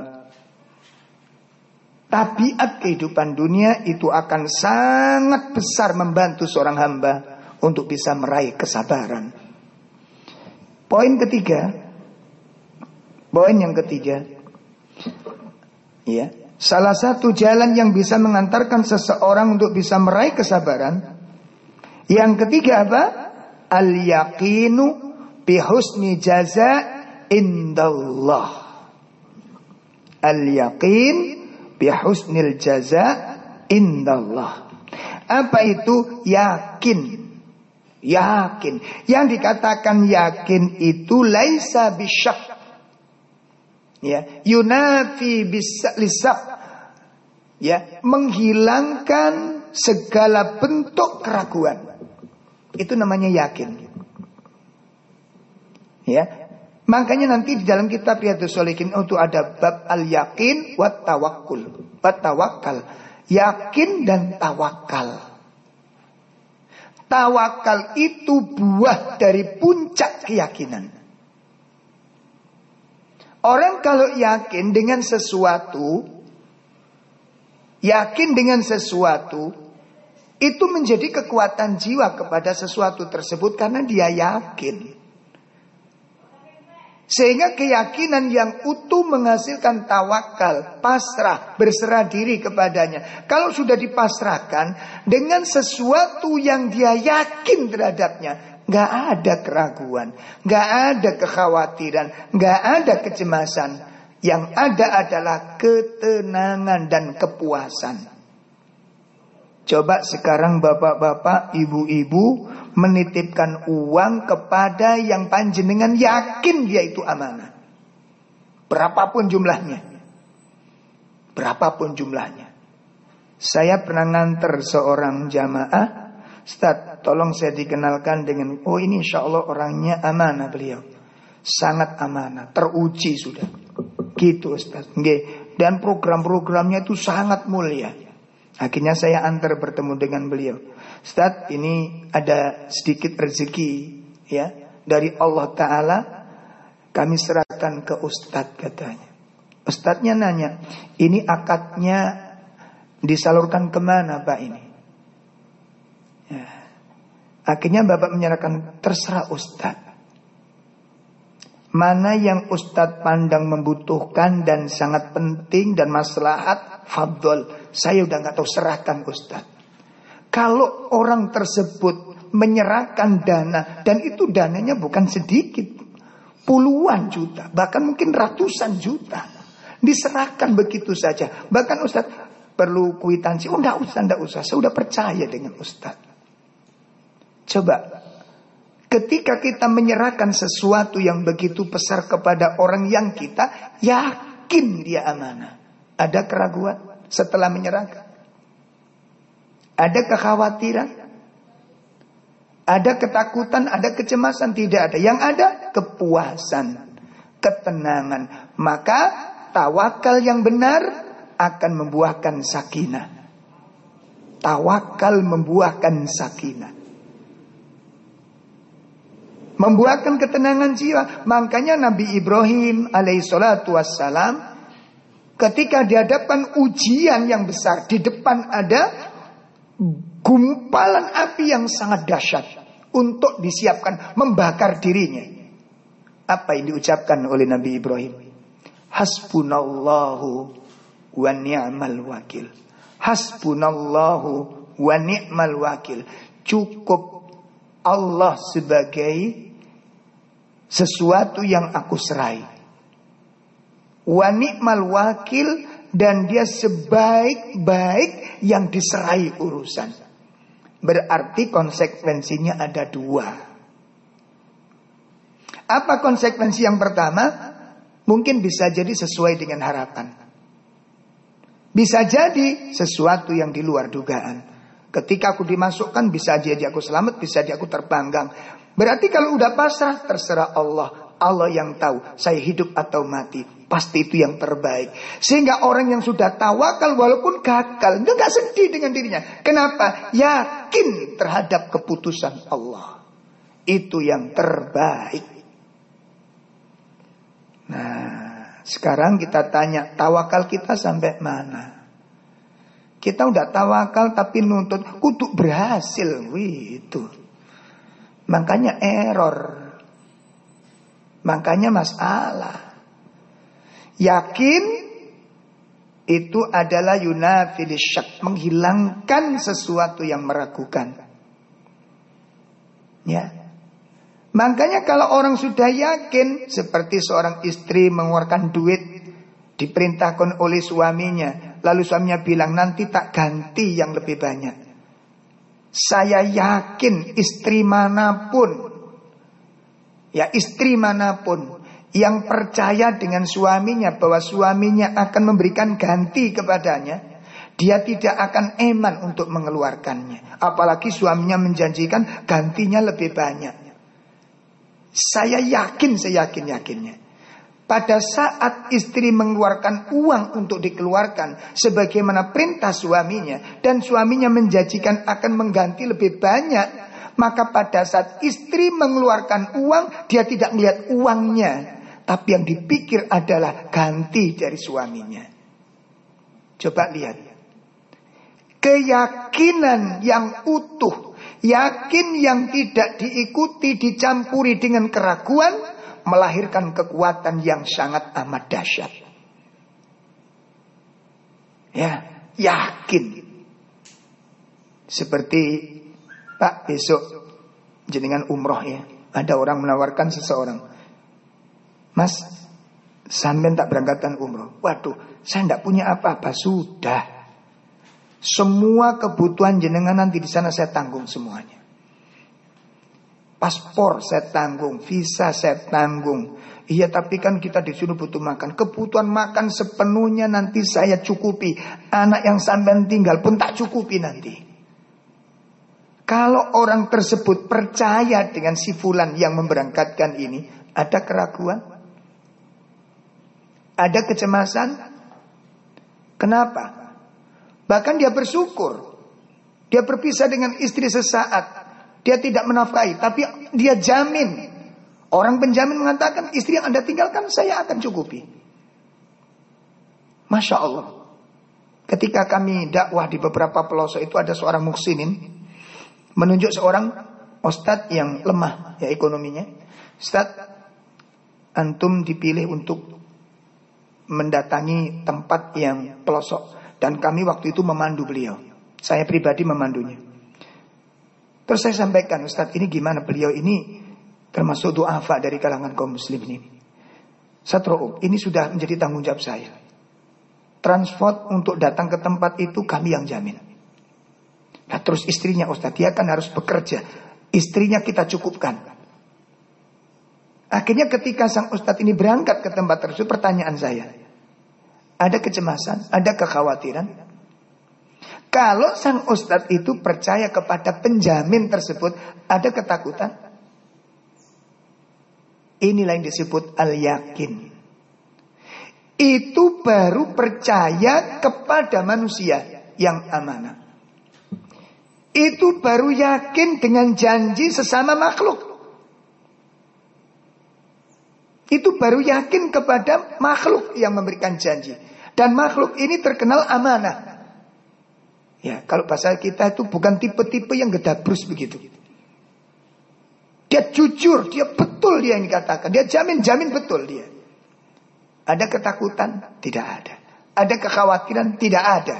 Speaker 1: tabiat kehidupan dunia itu akan sangat besar membantu seorang hamba untuk bisa meraih kesabaran. Poin ketiga, poin yang ketiga, ya, salah satu jalan yang bisa mengantarkan seseorang untuk bisa meraih kesabaran. Yang ketiga apa? Al yakinu bihusni jaza indallah. Al yakin bihusnil jaza indallah. Apa itu yakin? Yakin. Yang dikatakan yakin itu laisa bisyak. Ya, yunafi bislisak. Ya, menghilangkan segala bentuk keraguan. Itu namanya yakin. Ya. Makanya nanti di dalam kitab Riyadhus Shalihin itu ada bab al-yakin wa tawakkul. Wa tawakkal. Yakin dan tawakal. Tawakal itu buah dari puncak keyakinan. Orang kalau yakin dengan sesuatu, yakin dengan sesuatu, itu menjadi kekuatan jiwa kepada sesuatu tersebut karena dia yakin. Sehingga keyakinan yang utuh menghasilkan tawakal, pasrah, berserah diri kepadanya. Kalau sudah dipasrahkan dengan sesuatu yang dia yakin terhadapnya, nggak ada keraguan, nggak ada kekhawatiran, nggak ada kecemasan. Yang ada adalah ketenangan dan kepuasan. Coba sekarang bapak-bapak, ibu-ibu menitipkan uang kepada yang panjenengan yakin dia itu amanah. Berapapun jumlahnya. Berapapun jumlahnya. Saya pernah nganter seorang jamaah. Ustaz, tolong saya dikenalkan dengan, oh ini insya Allah orangnya amanah beliau. Sangat amanah, teruji sudah. Gitu Ustaz. Dan program-programnya itu sangat mulia. Akhirnya saya antar bertemu dengan beliau. Ustaz, ini ada sedikit rezeki ya dari Allah Taala. Kami serahkan ke Ustadz katanya. Ustadznya nanya, ini akadnya disalurkan ke mana Pak ini? Ya. Akhirnya Bapak menyerahkan terserah Ustadz. Mana yang Ustadz pandang membutuhkan dan sangat penting dan maslahat, fabdol. Saya udah nggak tahu serahkan Ustadz. Kalau orang tersebut menyerahkan dana dan itu dananya bukan sedikit, puluhan juta, bahkan mungkin ratusan juta, diserahkan begitu saja. Bahkan Ustadz perlu kuitansi, oh enggak usah, enggak usah, saya sudah percaya dengan Ustadz. Coba Ketika kita menyerahkan sesuatu yang begitu besar kepada orang yang kita yakin dia amanah. Ada keraguan setelah menyerahkan? Ada kekhawatiran? Ada ketakutan, ada kecemasan? Tidak ada. Yang ada kepuasan, ketenangan. Maka tawakal yang benar akan membuahkan sakinah. Tawakal membuahkan sakinah membuahkan ketenangan jiwa. Makanya Nabi Ibrahim alaihissalatu wassalam ketika dihadapkan ujian yang besar di depan ada gumpalan api yang sangat dahsyat untuk disiapkan membakar dirinya. Apa yang diucapkan oleh Nabi Ibrahim? Hasbunallahu wa ni'mal wakil. Hasbunallahu wa ni'mal wakil. Cukup Allah sebagai sesuatu yang aku serai. Wa ni'mal wakil dan dia sebaik-baik yang diserai urusan. Berarti konsekuensinya ada dua. Apa konsekuensi yang pertama? Mungkin bisa jadi sesuai dengan harapan. Bisa jadi sesuatu yang di luar dugaan. Ketika aku dimasukkan bisa jadi aku selamat, bisa jadi aku terbanggang. Berarti kalau udah pasrah terserah Allah. Allah yang tahu saya hidup atau mati. Pasti itu yang terbaik. Sehingga orang yang sudah tawakal walaupun gagal. Dia gak sedih dengan dirinya. Kenapa? Yakin terhadap keputusan Allah. Itu yang terbaik. Nah, sekarang kita tanya tawakal kita sampai mana? Kita udah tawakal tapi nuntut kutuk berhasil. Wih, itu. Makanya error. Makanya masalah. Yakin itu adalah yunafilisyak. Menghilangkan sesuatu yang meragukan. Ya. Makanya kalau orang sudah yakin seperti seorang istri mengeluarkan duit diperintahkan oleh suaminya, lalu suaminya bilang nanti tak ganti yang lebih banyak. Saya yakin istri mana pun Ya istri mana pun Yang percaya dengan suaminya Bahwa suaminya akan memberikan ganti kepadanya Dia tidak akan eman untuk mengeluarkannya. Apalagi suaminya menjanjikan gantinya lebih banyak. Saya yakin, saya yakin-yakinnya pada saat istri mengeluarkan uang untuk dikeluarkan sebagaimana perintah suaminya dan suaminya menjanjikan akan mengganti lebih banyak, maka pada saat istri mengeluarkan uang dia tidak melihat uangnya, tapi yang dipikir adalah ganti dari suaminya. Coba lihat. Keyakinan yang utuh, yakin yang tidak diikuti dicampuri dengan keraguan melahirkan kekuatan yang sangat amat dahsyat. Ya, yakin. Seperti Pak besok jenengan umroh ya. Ada orang menawarkan seseorang. Mas, sampai tak berangkatan umroh. Waduh, saya tidak punya apa-apa. Sudah. Semua kebutuhan jenengan nanti di sana saya tanggung semuanya. Paspor saya tanggung, visa saya tanggung. Iya tapi kan kita disuruh butuh makan. Kebutuhan makan sepenuhnya nanti saya cukupi. Anak yang sampai tinggal pun tak cukupi nanti. Kalau orang tersebut percaya dengan si fulan yang memberangkatkan ini, ada keraguan? Ada kecemasan? Kenapa? Bahkan dia bersyukur. Dia berpisah dengan istri sesaat. Dia tidak menafkahi, tapi dia jamin. Orang penjamin mengatakan istri yang Anda tinggalkan saya akan cukupi. Masya Allah. Ketika kami dakwah di beberapa pelosok itu ada seorang muksinin menunjuk seorang ustadz yang lemah ya ekonominya. Ustadz, antum dipilih untuk mendatangi tempat yang pelosok dan kami waktu itu memandu beliau. Saya pribadi memandunya. Terus saya sampaikan, Ustadz ini gimana beliau ini termasuk doafa dari kalangan kaum muslimin ini. Satro, ini sudah menjadi tanggung jawab saya. Transport untuk datang ke tempat itu kami yang jamin. Nah terus istrinya Ustadz, dia kan harus bekerja. Istrinya kita cukupkan. Akhirnya ketika sang Ustadz ini berangkat ke tempat tersebut, pertanyaan saya. Ada kecemasan, ada kekhawatiran. Kalau sang Ustadz itu percaya kepada penjamin tersebut, ada ketakutan. Inilah yang disebut al-yakin. Itu baru percaya kepada manusia yang amanah. Itu baru yakin dengan janji sesama makhluk. Itu baru yakin kepada makhluk yang memberikan janji. Dan makhluk ini terkenal amanah. Ya, kalau bahasa kita itu bukan tipe-tipe yang gedabrus begitu. Dia jujur, dia betul dia yang dikatakan. Dia jamin-jamin betul dia. Ada ketakutan? Tidak ada. Ada kekhawatiran? Tidak ada.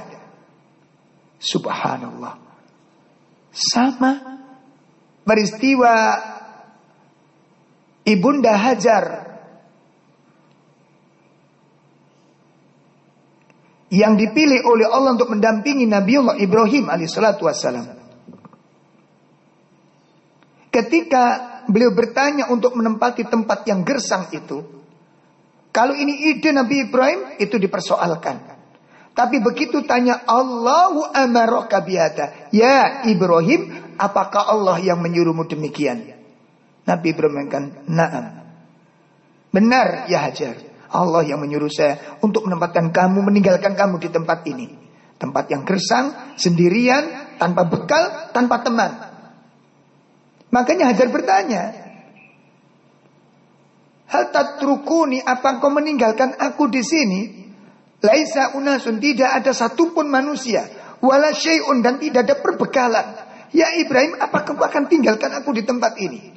Speaker 1: Subhanallah. Sama peristiwa Ibunda Hajar yang dipilih oleh Allah untuk mendampingi Nabiullah Ibrahim alaihissalatu wassalam. Ketika beliau bertanya untuk menempati tempat yang gersang itu, kalau ini ide Nabi Ibrahim, itu dipersoalkan. Tapi begitu tanya Allahu amaraka biada. Ya Ibrahim, apakah Allah yang menyuruhmu demikian? Nabi Ibrahim mengatakan, "Na'am." Benar ya Hajar. Allah yang menyuruh saya untuk menempatkan kamu, meninggalkan kamu di tempat ini. Tempat yang gersang, sendirian, tanpa bekal, tanpa teman. Makanya Hajar bertanya, Hal tatrukuni apa kau meninggalkan aku di sini? Laisa unasun tidak ada satupun manusia, wala syai'un dan tidak ada perbekalan. Ya Ibrahim, apa kau akan tinggalkan aku di tempat ini?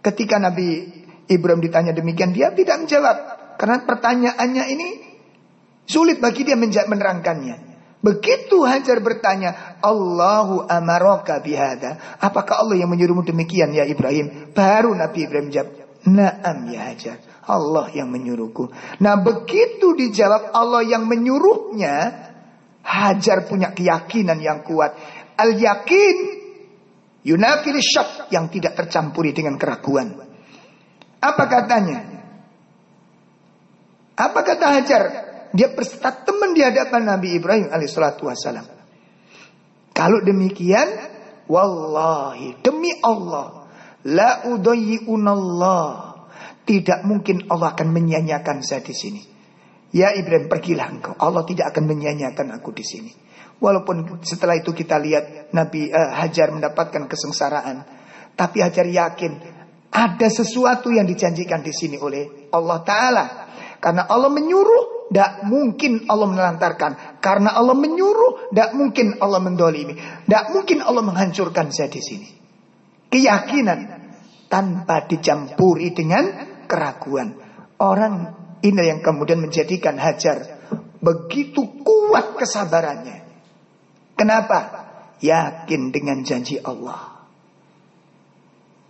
Speaker 1: Ketika Nabi Ibrahim ditanya demikian, dia tidak menjawab karena pertanyaannya ini sulit bagi dia menerangkannya. Begitu Hajar bertanya, Allahu amaraka bihada. Apakah Allah yang menyuruhmu demikian ya Ibrahim? Baru Nabi Ibrahim jawab, Naam ya Hajar. Allah yang menyuruhku. Nah begitu dijawab Allah yang menyuruhnya. Hajar punya keyakinan yang kuat. Al yakin yunafil yang tidak tercampuri dengan keraguan. Apa katanya? Apa kata Hajar? Dia teman di hadapan Nabi Ibrahim alaihissalatu wassalam. Kalau demikian, wallahi demi Allah, La udayyi'unallah. Tidak mungkin Allah akan menyanyiakan saya di sini. Ya Ibrahim pergilah engkau. Allah tidak akan menyanyiakan aku di sini. Walaupun setelah itu kita lihat Nabi uh, Hajar mendapatkan kesengsaraan. Tapi Hajar yakin ada sesuatu yang dijanjikan di sini oleh Allah Ta'ala. Karena Allah menyuruh, tidak mungkin Allah menelantarkan. Karena Allah menyuruh, tidak mungkin Allah mendolimi. Tidak mungkin Allah menghancurkan saya di sini. Keyakinan tanpa dicampuri dengan keraguan. Orang ini yang kemudian menjadikan Hajar begitu kuat kesabarannya. Kenapa? Yakin dengan janji Allah.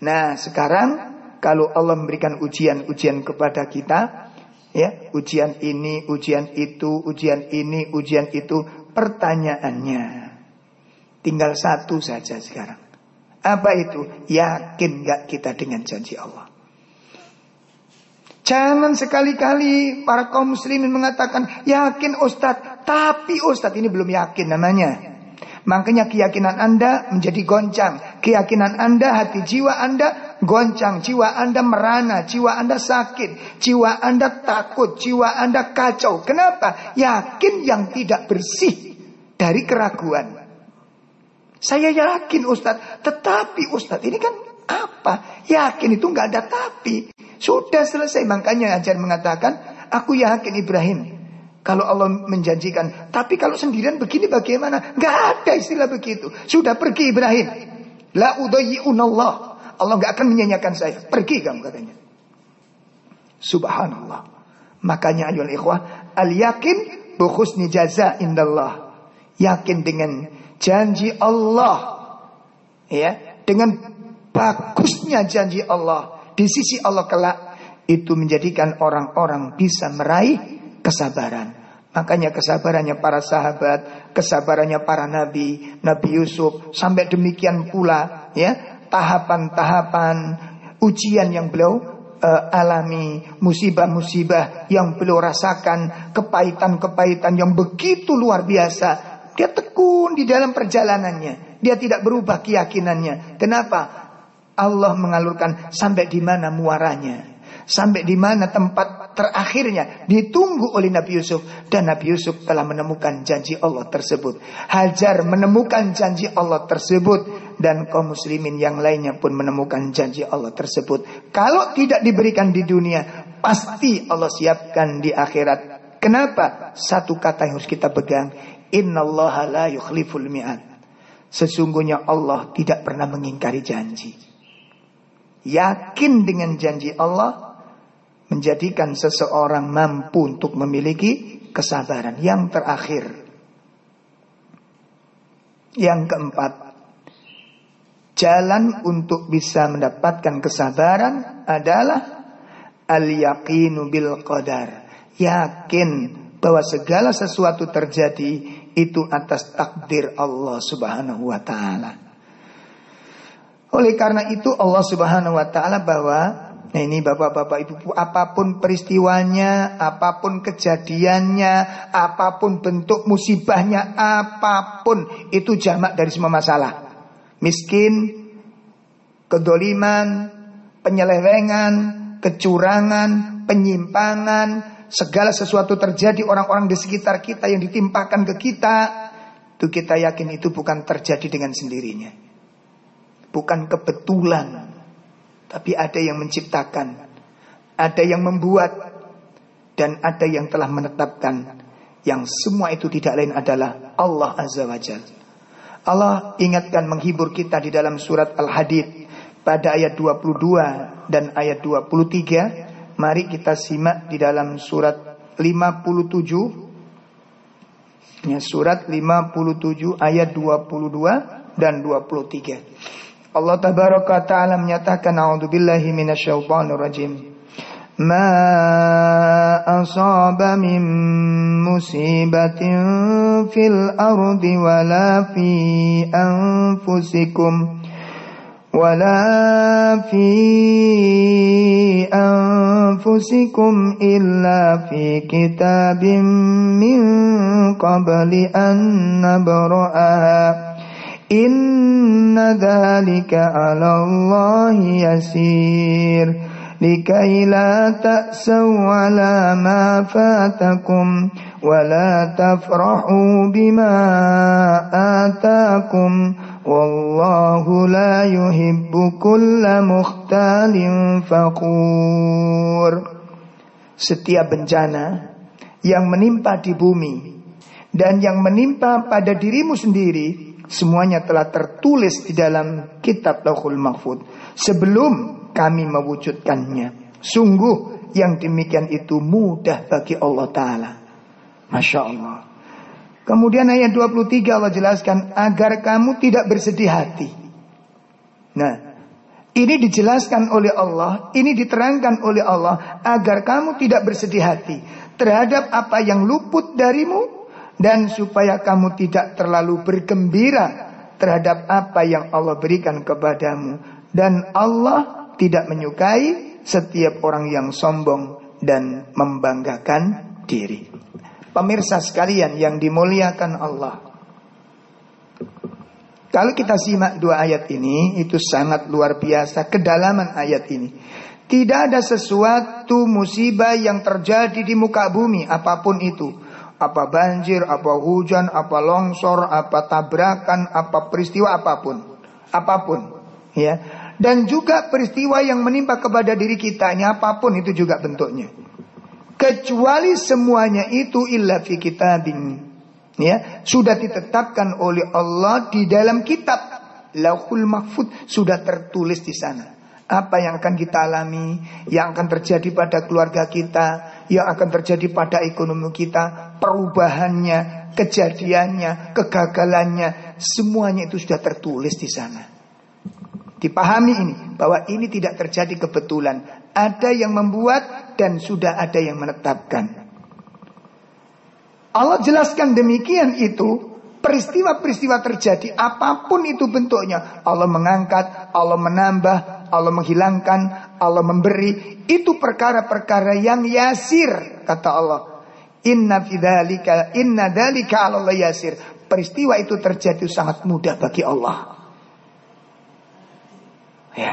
Speaker 1: Nah, sekarang kalau Allah memberikan ujian-ujian kepada kita, ya, ujian ini, ujian itu, ujian ini, ujian itu, pertanyaannya tinggal satu saja sekarang. Apa itu? Yakin gak kita dengan janji Allah? Jangan sekali-kali para kaum muslimin mengatakan yakin Ustadz. Tapi Ustadz ini belum yakin namanya. Makanya keyakinan Anda menjadi goncang. Keyakinan Anda, hati jiwa Anda goncang. Jiwa Anda merana, jiwa Anda sakit. Jiwa Anda takut, jiwa Anda kacau. Kenapa? Yakin yang tidak bersih dari keraguan. Saya yakin Ustadz, tetapi Ustadz ini kan apa? Yakin itu nggak ada tapi. Sudah selesai. Makanya ajar mengatakan, aku yakin Ibrahim. Kalau Allah menjanjikan, tapi kalau sendirian begini bagaimana? Nggak ada istilah begitu. Sudah pergi Ibrahim. La Allah. Allah nggak akan menyanyikan saya. Pergi kamu katanya. Subhanallah. Makanya ayol ikhwah, al yakin bukhusni jaza indallah. Yakin dengan janji Allah. Ya, dengan bagusnya janji Allah di sisi Allah kelak itu menjadikan orang-orang bisa meraih kesabaran. Makanya kesabarannya para sahabat, kesabarannya para nabi, Nabi Yusuf, sampai demikian pula ya tahapan-tahapan ujian yang beliau uh, alami, musibah-musibah yang beliau rasakan, kepahitan-kepahitan yang begitu luar biasa. Dia tekun di dalam perjalanannya. Dia tidak berubah keyakinannya. Kenapa? Allah mengalurkan sampai di mana muaranya. Sampai di mana tempat terakhirnya ditunggu oleh Nabi Yusuf dan Nabi Yusuf telah menemukan janji Allah tersebut. Hajar menemukan janji Allah tersebut dan kaum muslimin yang lainnya pun menemukan janji Allah tersebut. Kalau tidak diberikan di dunia, pasti Allah siapkan di akhirat. Kenapa? Satu kata yang harus kita pegang, innallaha la yukhliful mi'ad. Sesungguhnya Allah tidak pernah mengingkari janji yakin dengan janji Allah menjadikan seseorang mampu untuk memiliki kesabaran. Yang terakhir, yang keempat, jalan untuk bisa mendapatkan kesabaran adalah al-yaqinu bil qadar. Yakin bahwa segala sesuatu terjadi itu atas takdir Allah Subhanahu wa taala. Oleh karena itu Allah Subhanahu wa taala bahwa nah ini Bapak-bapak Ibu apa pun peristiwanya, apa pun kejadiannya, apa pun bentuk musibahnya, apa pun itu jamak dari semua masalah. Miskin, kedoliman, penyelewengan, kecurangan, penyimpangan, segala sesuatu terjadi orang-orang di sekitar kita yang ditimpakan ke kita, itu kita yakin itu bukan terjadi dengan sendirinya bukan kebetulan, tapi ada yang menciptakan, ada yang membuat, dan ada yang telah menetapkan. Yang semua itu tidak lain adalah Allah Azza wa Jal. Allah ingatkan menghibur kita di dalam surat Al-Hadid pada ayat 22 dan ayat 23. Mari kita simak di dalam surat 57 ya, surat 57 ayat 22 dan 23. Allah tabaraka taala menyatakan a'udzubillahi minasyaitonir rajim. Ma asaba min musibatin fil ardi wala fi anfusikum ولا في أنفسكم إلا في كتاب من قبل أن نبرأها Inna dhalika ala Allah yasir. Likai la ta'saw ala ma fatakum Wa la tafrahu bima atakum. Wallahu la yuhibbu kulla mukhtalin faqur. Setiap bencana yang menimpa di bumi dan yang menimpa pada dirimu sendiri Semuanya telah tertulis di dalam kitab Lauhul Mahfud sebelum kami mewujudkannya. Sungguh yang demikian itu mudah bagi Allah Ta'ala. Masya Allah. Kemudian ayat 23 Allah jelaskan agar kamu tidak bersedih hati. Nah, ini dijelaskan oleh Allah, ini diterangkan oleh Allah agar kamu tidak bersedih hati terhadap apa yang luput darimu dan supaya kamu tidak terlalu bergembira terhadap apa yang Allah berikan kepadamu dan Allah tidak menyukai setiap orang yang sombong dan membanggakan diri. Pemirsa sekalian yang dimuliakan Allah. Kalau kita simak dua ayat ini, itu sangat luar biasa kedalaman ayat ini. Tidak ada sesuatu musibah yang terjadi di muka bumi apa pun itu apa banjir, apa hujan, apa longsor, apa tabrakan, apa peristiwa apa pun. Apa pun. Ya. Dan juga peristiwa yang menimpa kepada diri kita, apa pun itu juga bentuknya. Kecuali semuanya itu illa fi kitabin. Ya, sudah ditetapkan oleh Allah di dalam kitab Lauhul Mahfud sudah tertulis di sana apa yang akan kita alami, yang akan terjadi pada keluarga kita, yang akan terjadi pada ekonomi kita, perubahannya, kejadiannya, kegagalannya, semuanya itu sudah tertulis di sana. Dipahami ini bahwa ini tidak terjadi kebetulan, ada yang membuat dan sudah ada yang menetapkan. Allah jelaskan demikian itu peristiwa-peristiwa terjadi apa pun itu bentuknya Allah mengangkat, Allah menambah, Allah menghilangkan, Allah memberi itu perkara-perkara yang yasir kata Allah. Inna fidzalika inna dzalika 'ala Allah yasir. Peristiwa itu terjadi sangat mudah bagi Allah. Ya.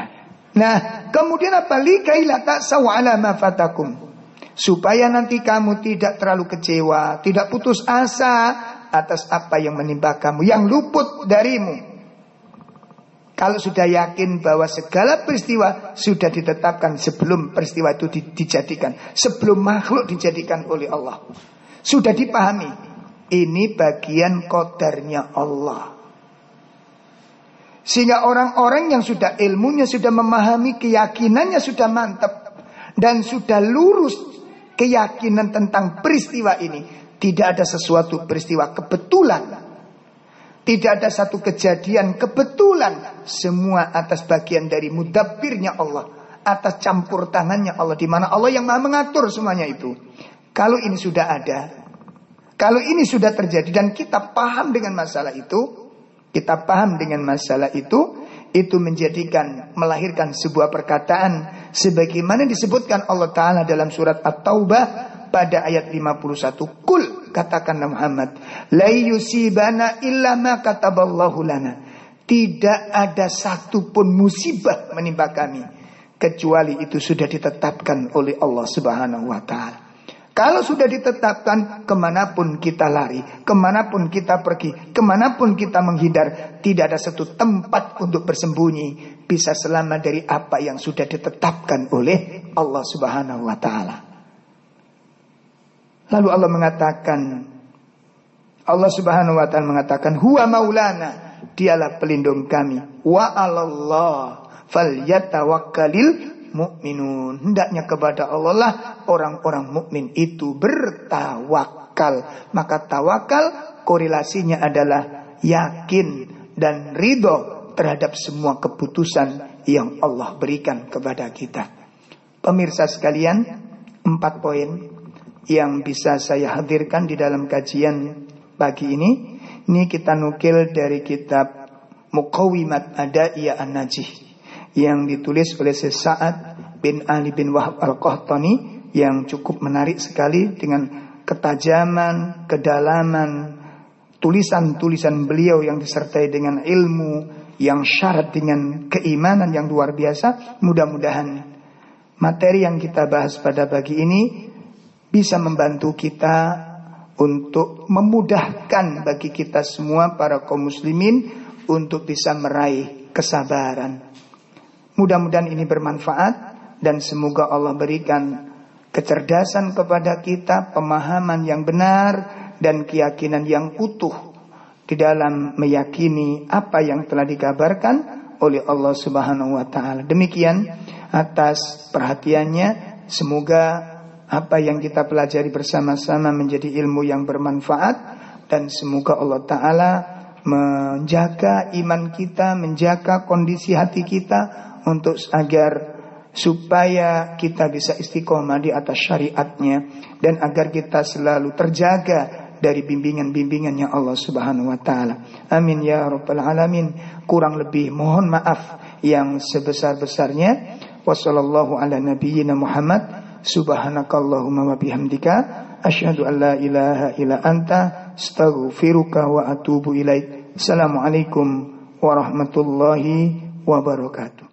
Speaker 1: Nah kemudian apa? Likaila ta'saw 'ala ma fatakum. Supaya nanti kamu tidak terlalu kecewa tidak putus asa atas apa yang menimpa kamu, yang luput darimu. Kalau sudah yakin bahwa segala peristiwa sudah ditetapkan sebelum peristiwa itu dijadikan, sebelum makhluk dijadikan oleh Allah, sudah dipahami. Ini bagian kodarnya Allah. Sehingga orang-orang yang sudah ilmunya sudah memahami keyakinannya sudah mantap dan sudah lurus keyakinan tentang peristiwa ini, tidak ada sesuatu peristiwa kebetulan. Tidak ada satu kejadian kebetulan. Semua atas bagian dari mudabbirnya Allah. Atas campur tangannya Allah. Di mana Allah yang maha mengatur semuanya itu. Kalau ini sudah ada. Kalau ini sudah terjadi dan kita paham dengan masalah itu. Kita paham dengan masalah itu. Itu menjadikan, melahirkan sebuah perkataan. Sebagaimana disebutkan Allah Ta'ala dalam surat At-Taubah pada ayat 51 kul katakan Muhammad la yusibana illa ma kataballahu lana tidak ada satupun musibah menimpa kami kecuali itu sudah ditetapkan oleh Allah Subhanahu wa taala kalau sudah ditetapkan ke mana pun kita lari, ke mana pun kita pergi, ke mana pun kita menghindar, tidak ada satu tempat untuk bersembunyi bisa selamat dari apa yang sudah ditetapkan oleh Allah Subhanahu Wa Taala. Lalu Allah mengatakan Allah Subhanahu wa taala mengatakan huwa maulana. Dialah pelindung kami. Wa Allah falyatawakkalil mukminun hendaknya kepada Allah lah orang-orang mukmin itu bertawakal. Maka tawakal korelasinya adalah yakin dan ridho terhadap semua keputusan yang Allah berikan kepada kita. Pemirsa sekalian empat poin yang bisa saya hadirkan di dalam kajian pagi ini. Ini kita nukil dari kitab Muqawimat Ada'iyah An-Najih yang ditulis oleh Sesa'ad bin Ali bin Wahab Al-Qahtani yang cukup menarik sekali dengan ketajaman, kedalaman, tulisan-tulisan beliau yang disertai dengan ilmu yang syarat dengan keimanan yang luar biasa. Mudah-mudahan materi yang kita bahas pada pagi ini bisa membantu kita untuk memudahkan bagi kita semua para kaum muslimin untuk bisa meraih kesabaran. Mudah-mudahan ini bermanfaat dan semoga Allah berikan kecerdasan kepada kita, pemahaman yang benar dan keyakinan yang utuh di dalam meyakini apa yang telah dikabarkan oleh Allah Subhanahu wa taala. Demikian atas perhatiannya semoga apa yang kita pelajari bersama-sama menjadi ilmu yang bermanfaat dan semoga Allah Ta'ala menjaga iman kita, menjaga kondisi hati kita untuk agar supaya kita bisa istiqomah di atas syariatnya dan agar kita selalu terjaga dari bimbingan-bimbingannya Allah Subhanahu wa taala. Amin ya rabbal alamin. Kurang lebih mohon maaf yang sebesar-besarnya. Wassallallahu ala nabiyyina Subhanakallahumma wa bihamdika asyhadu an la ilaha illa anta astaghfiruka wa atubu ilaik. Assalamualaikum warahmatullahi wabarakatuh.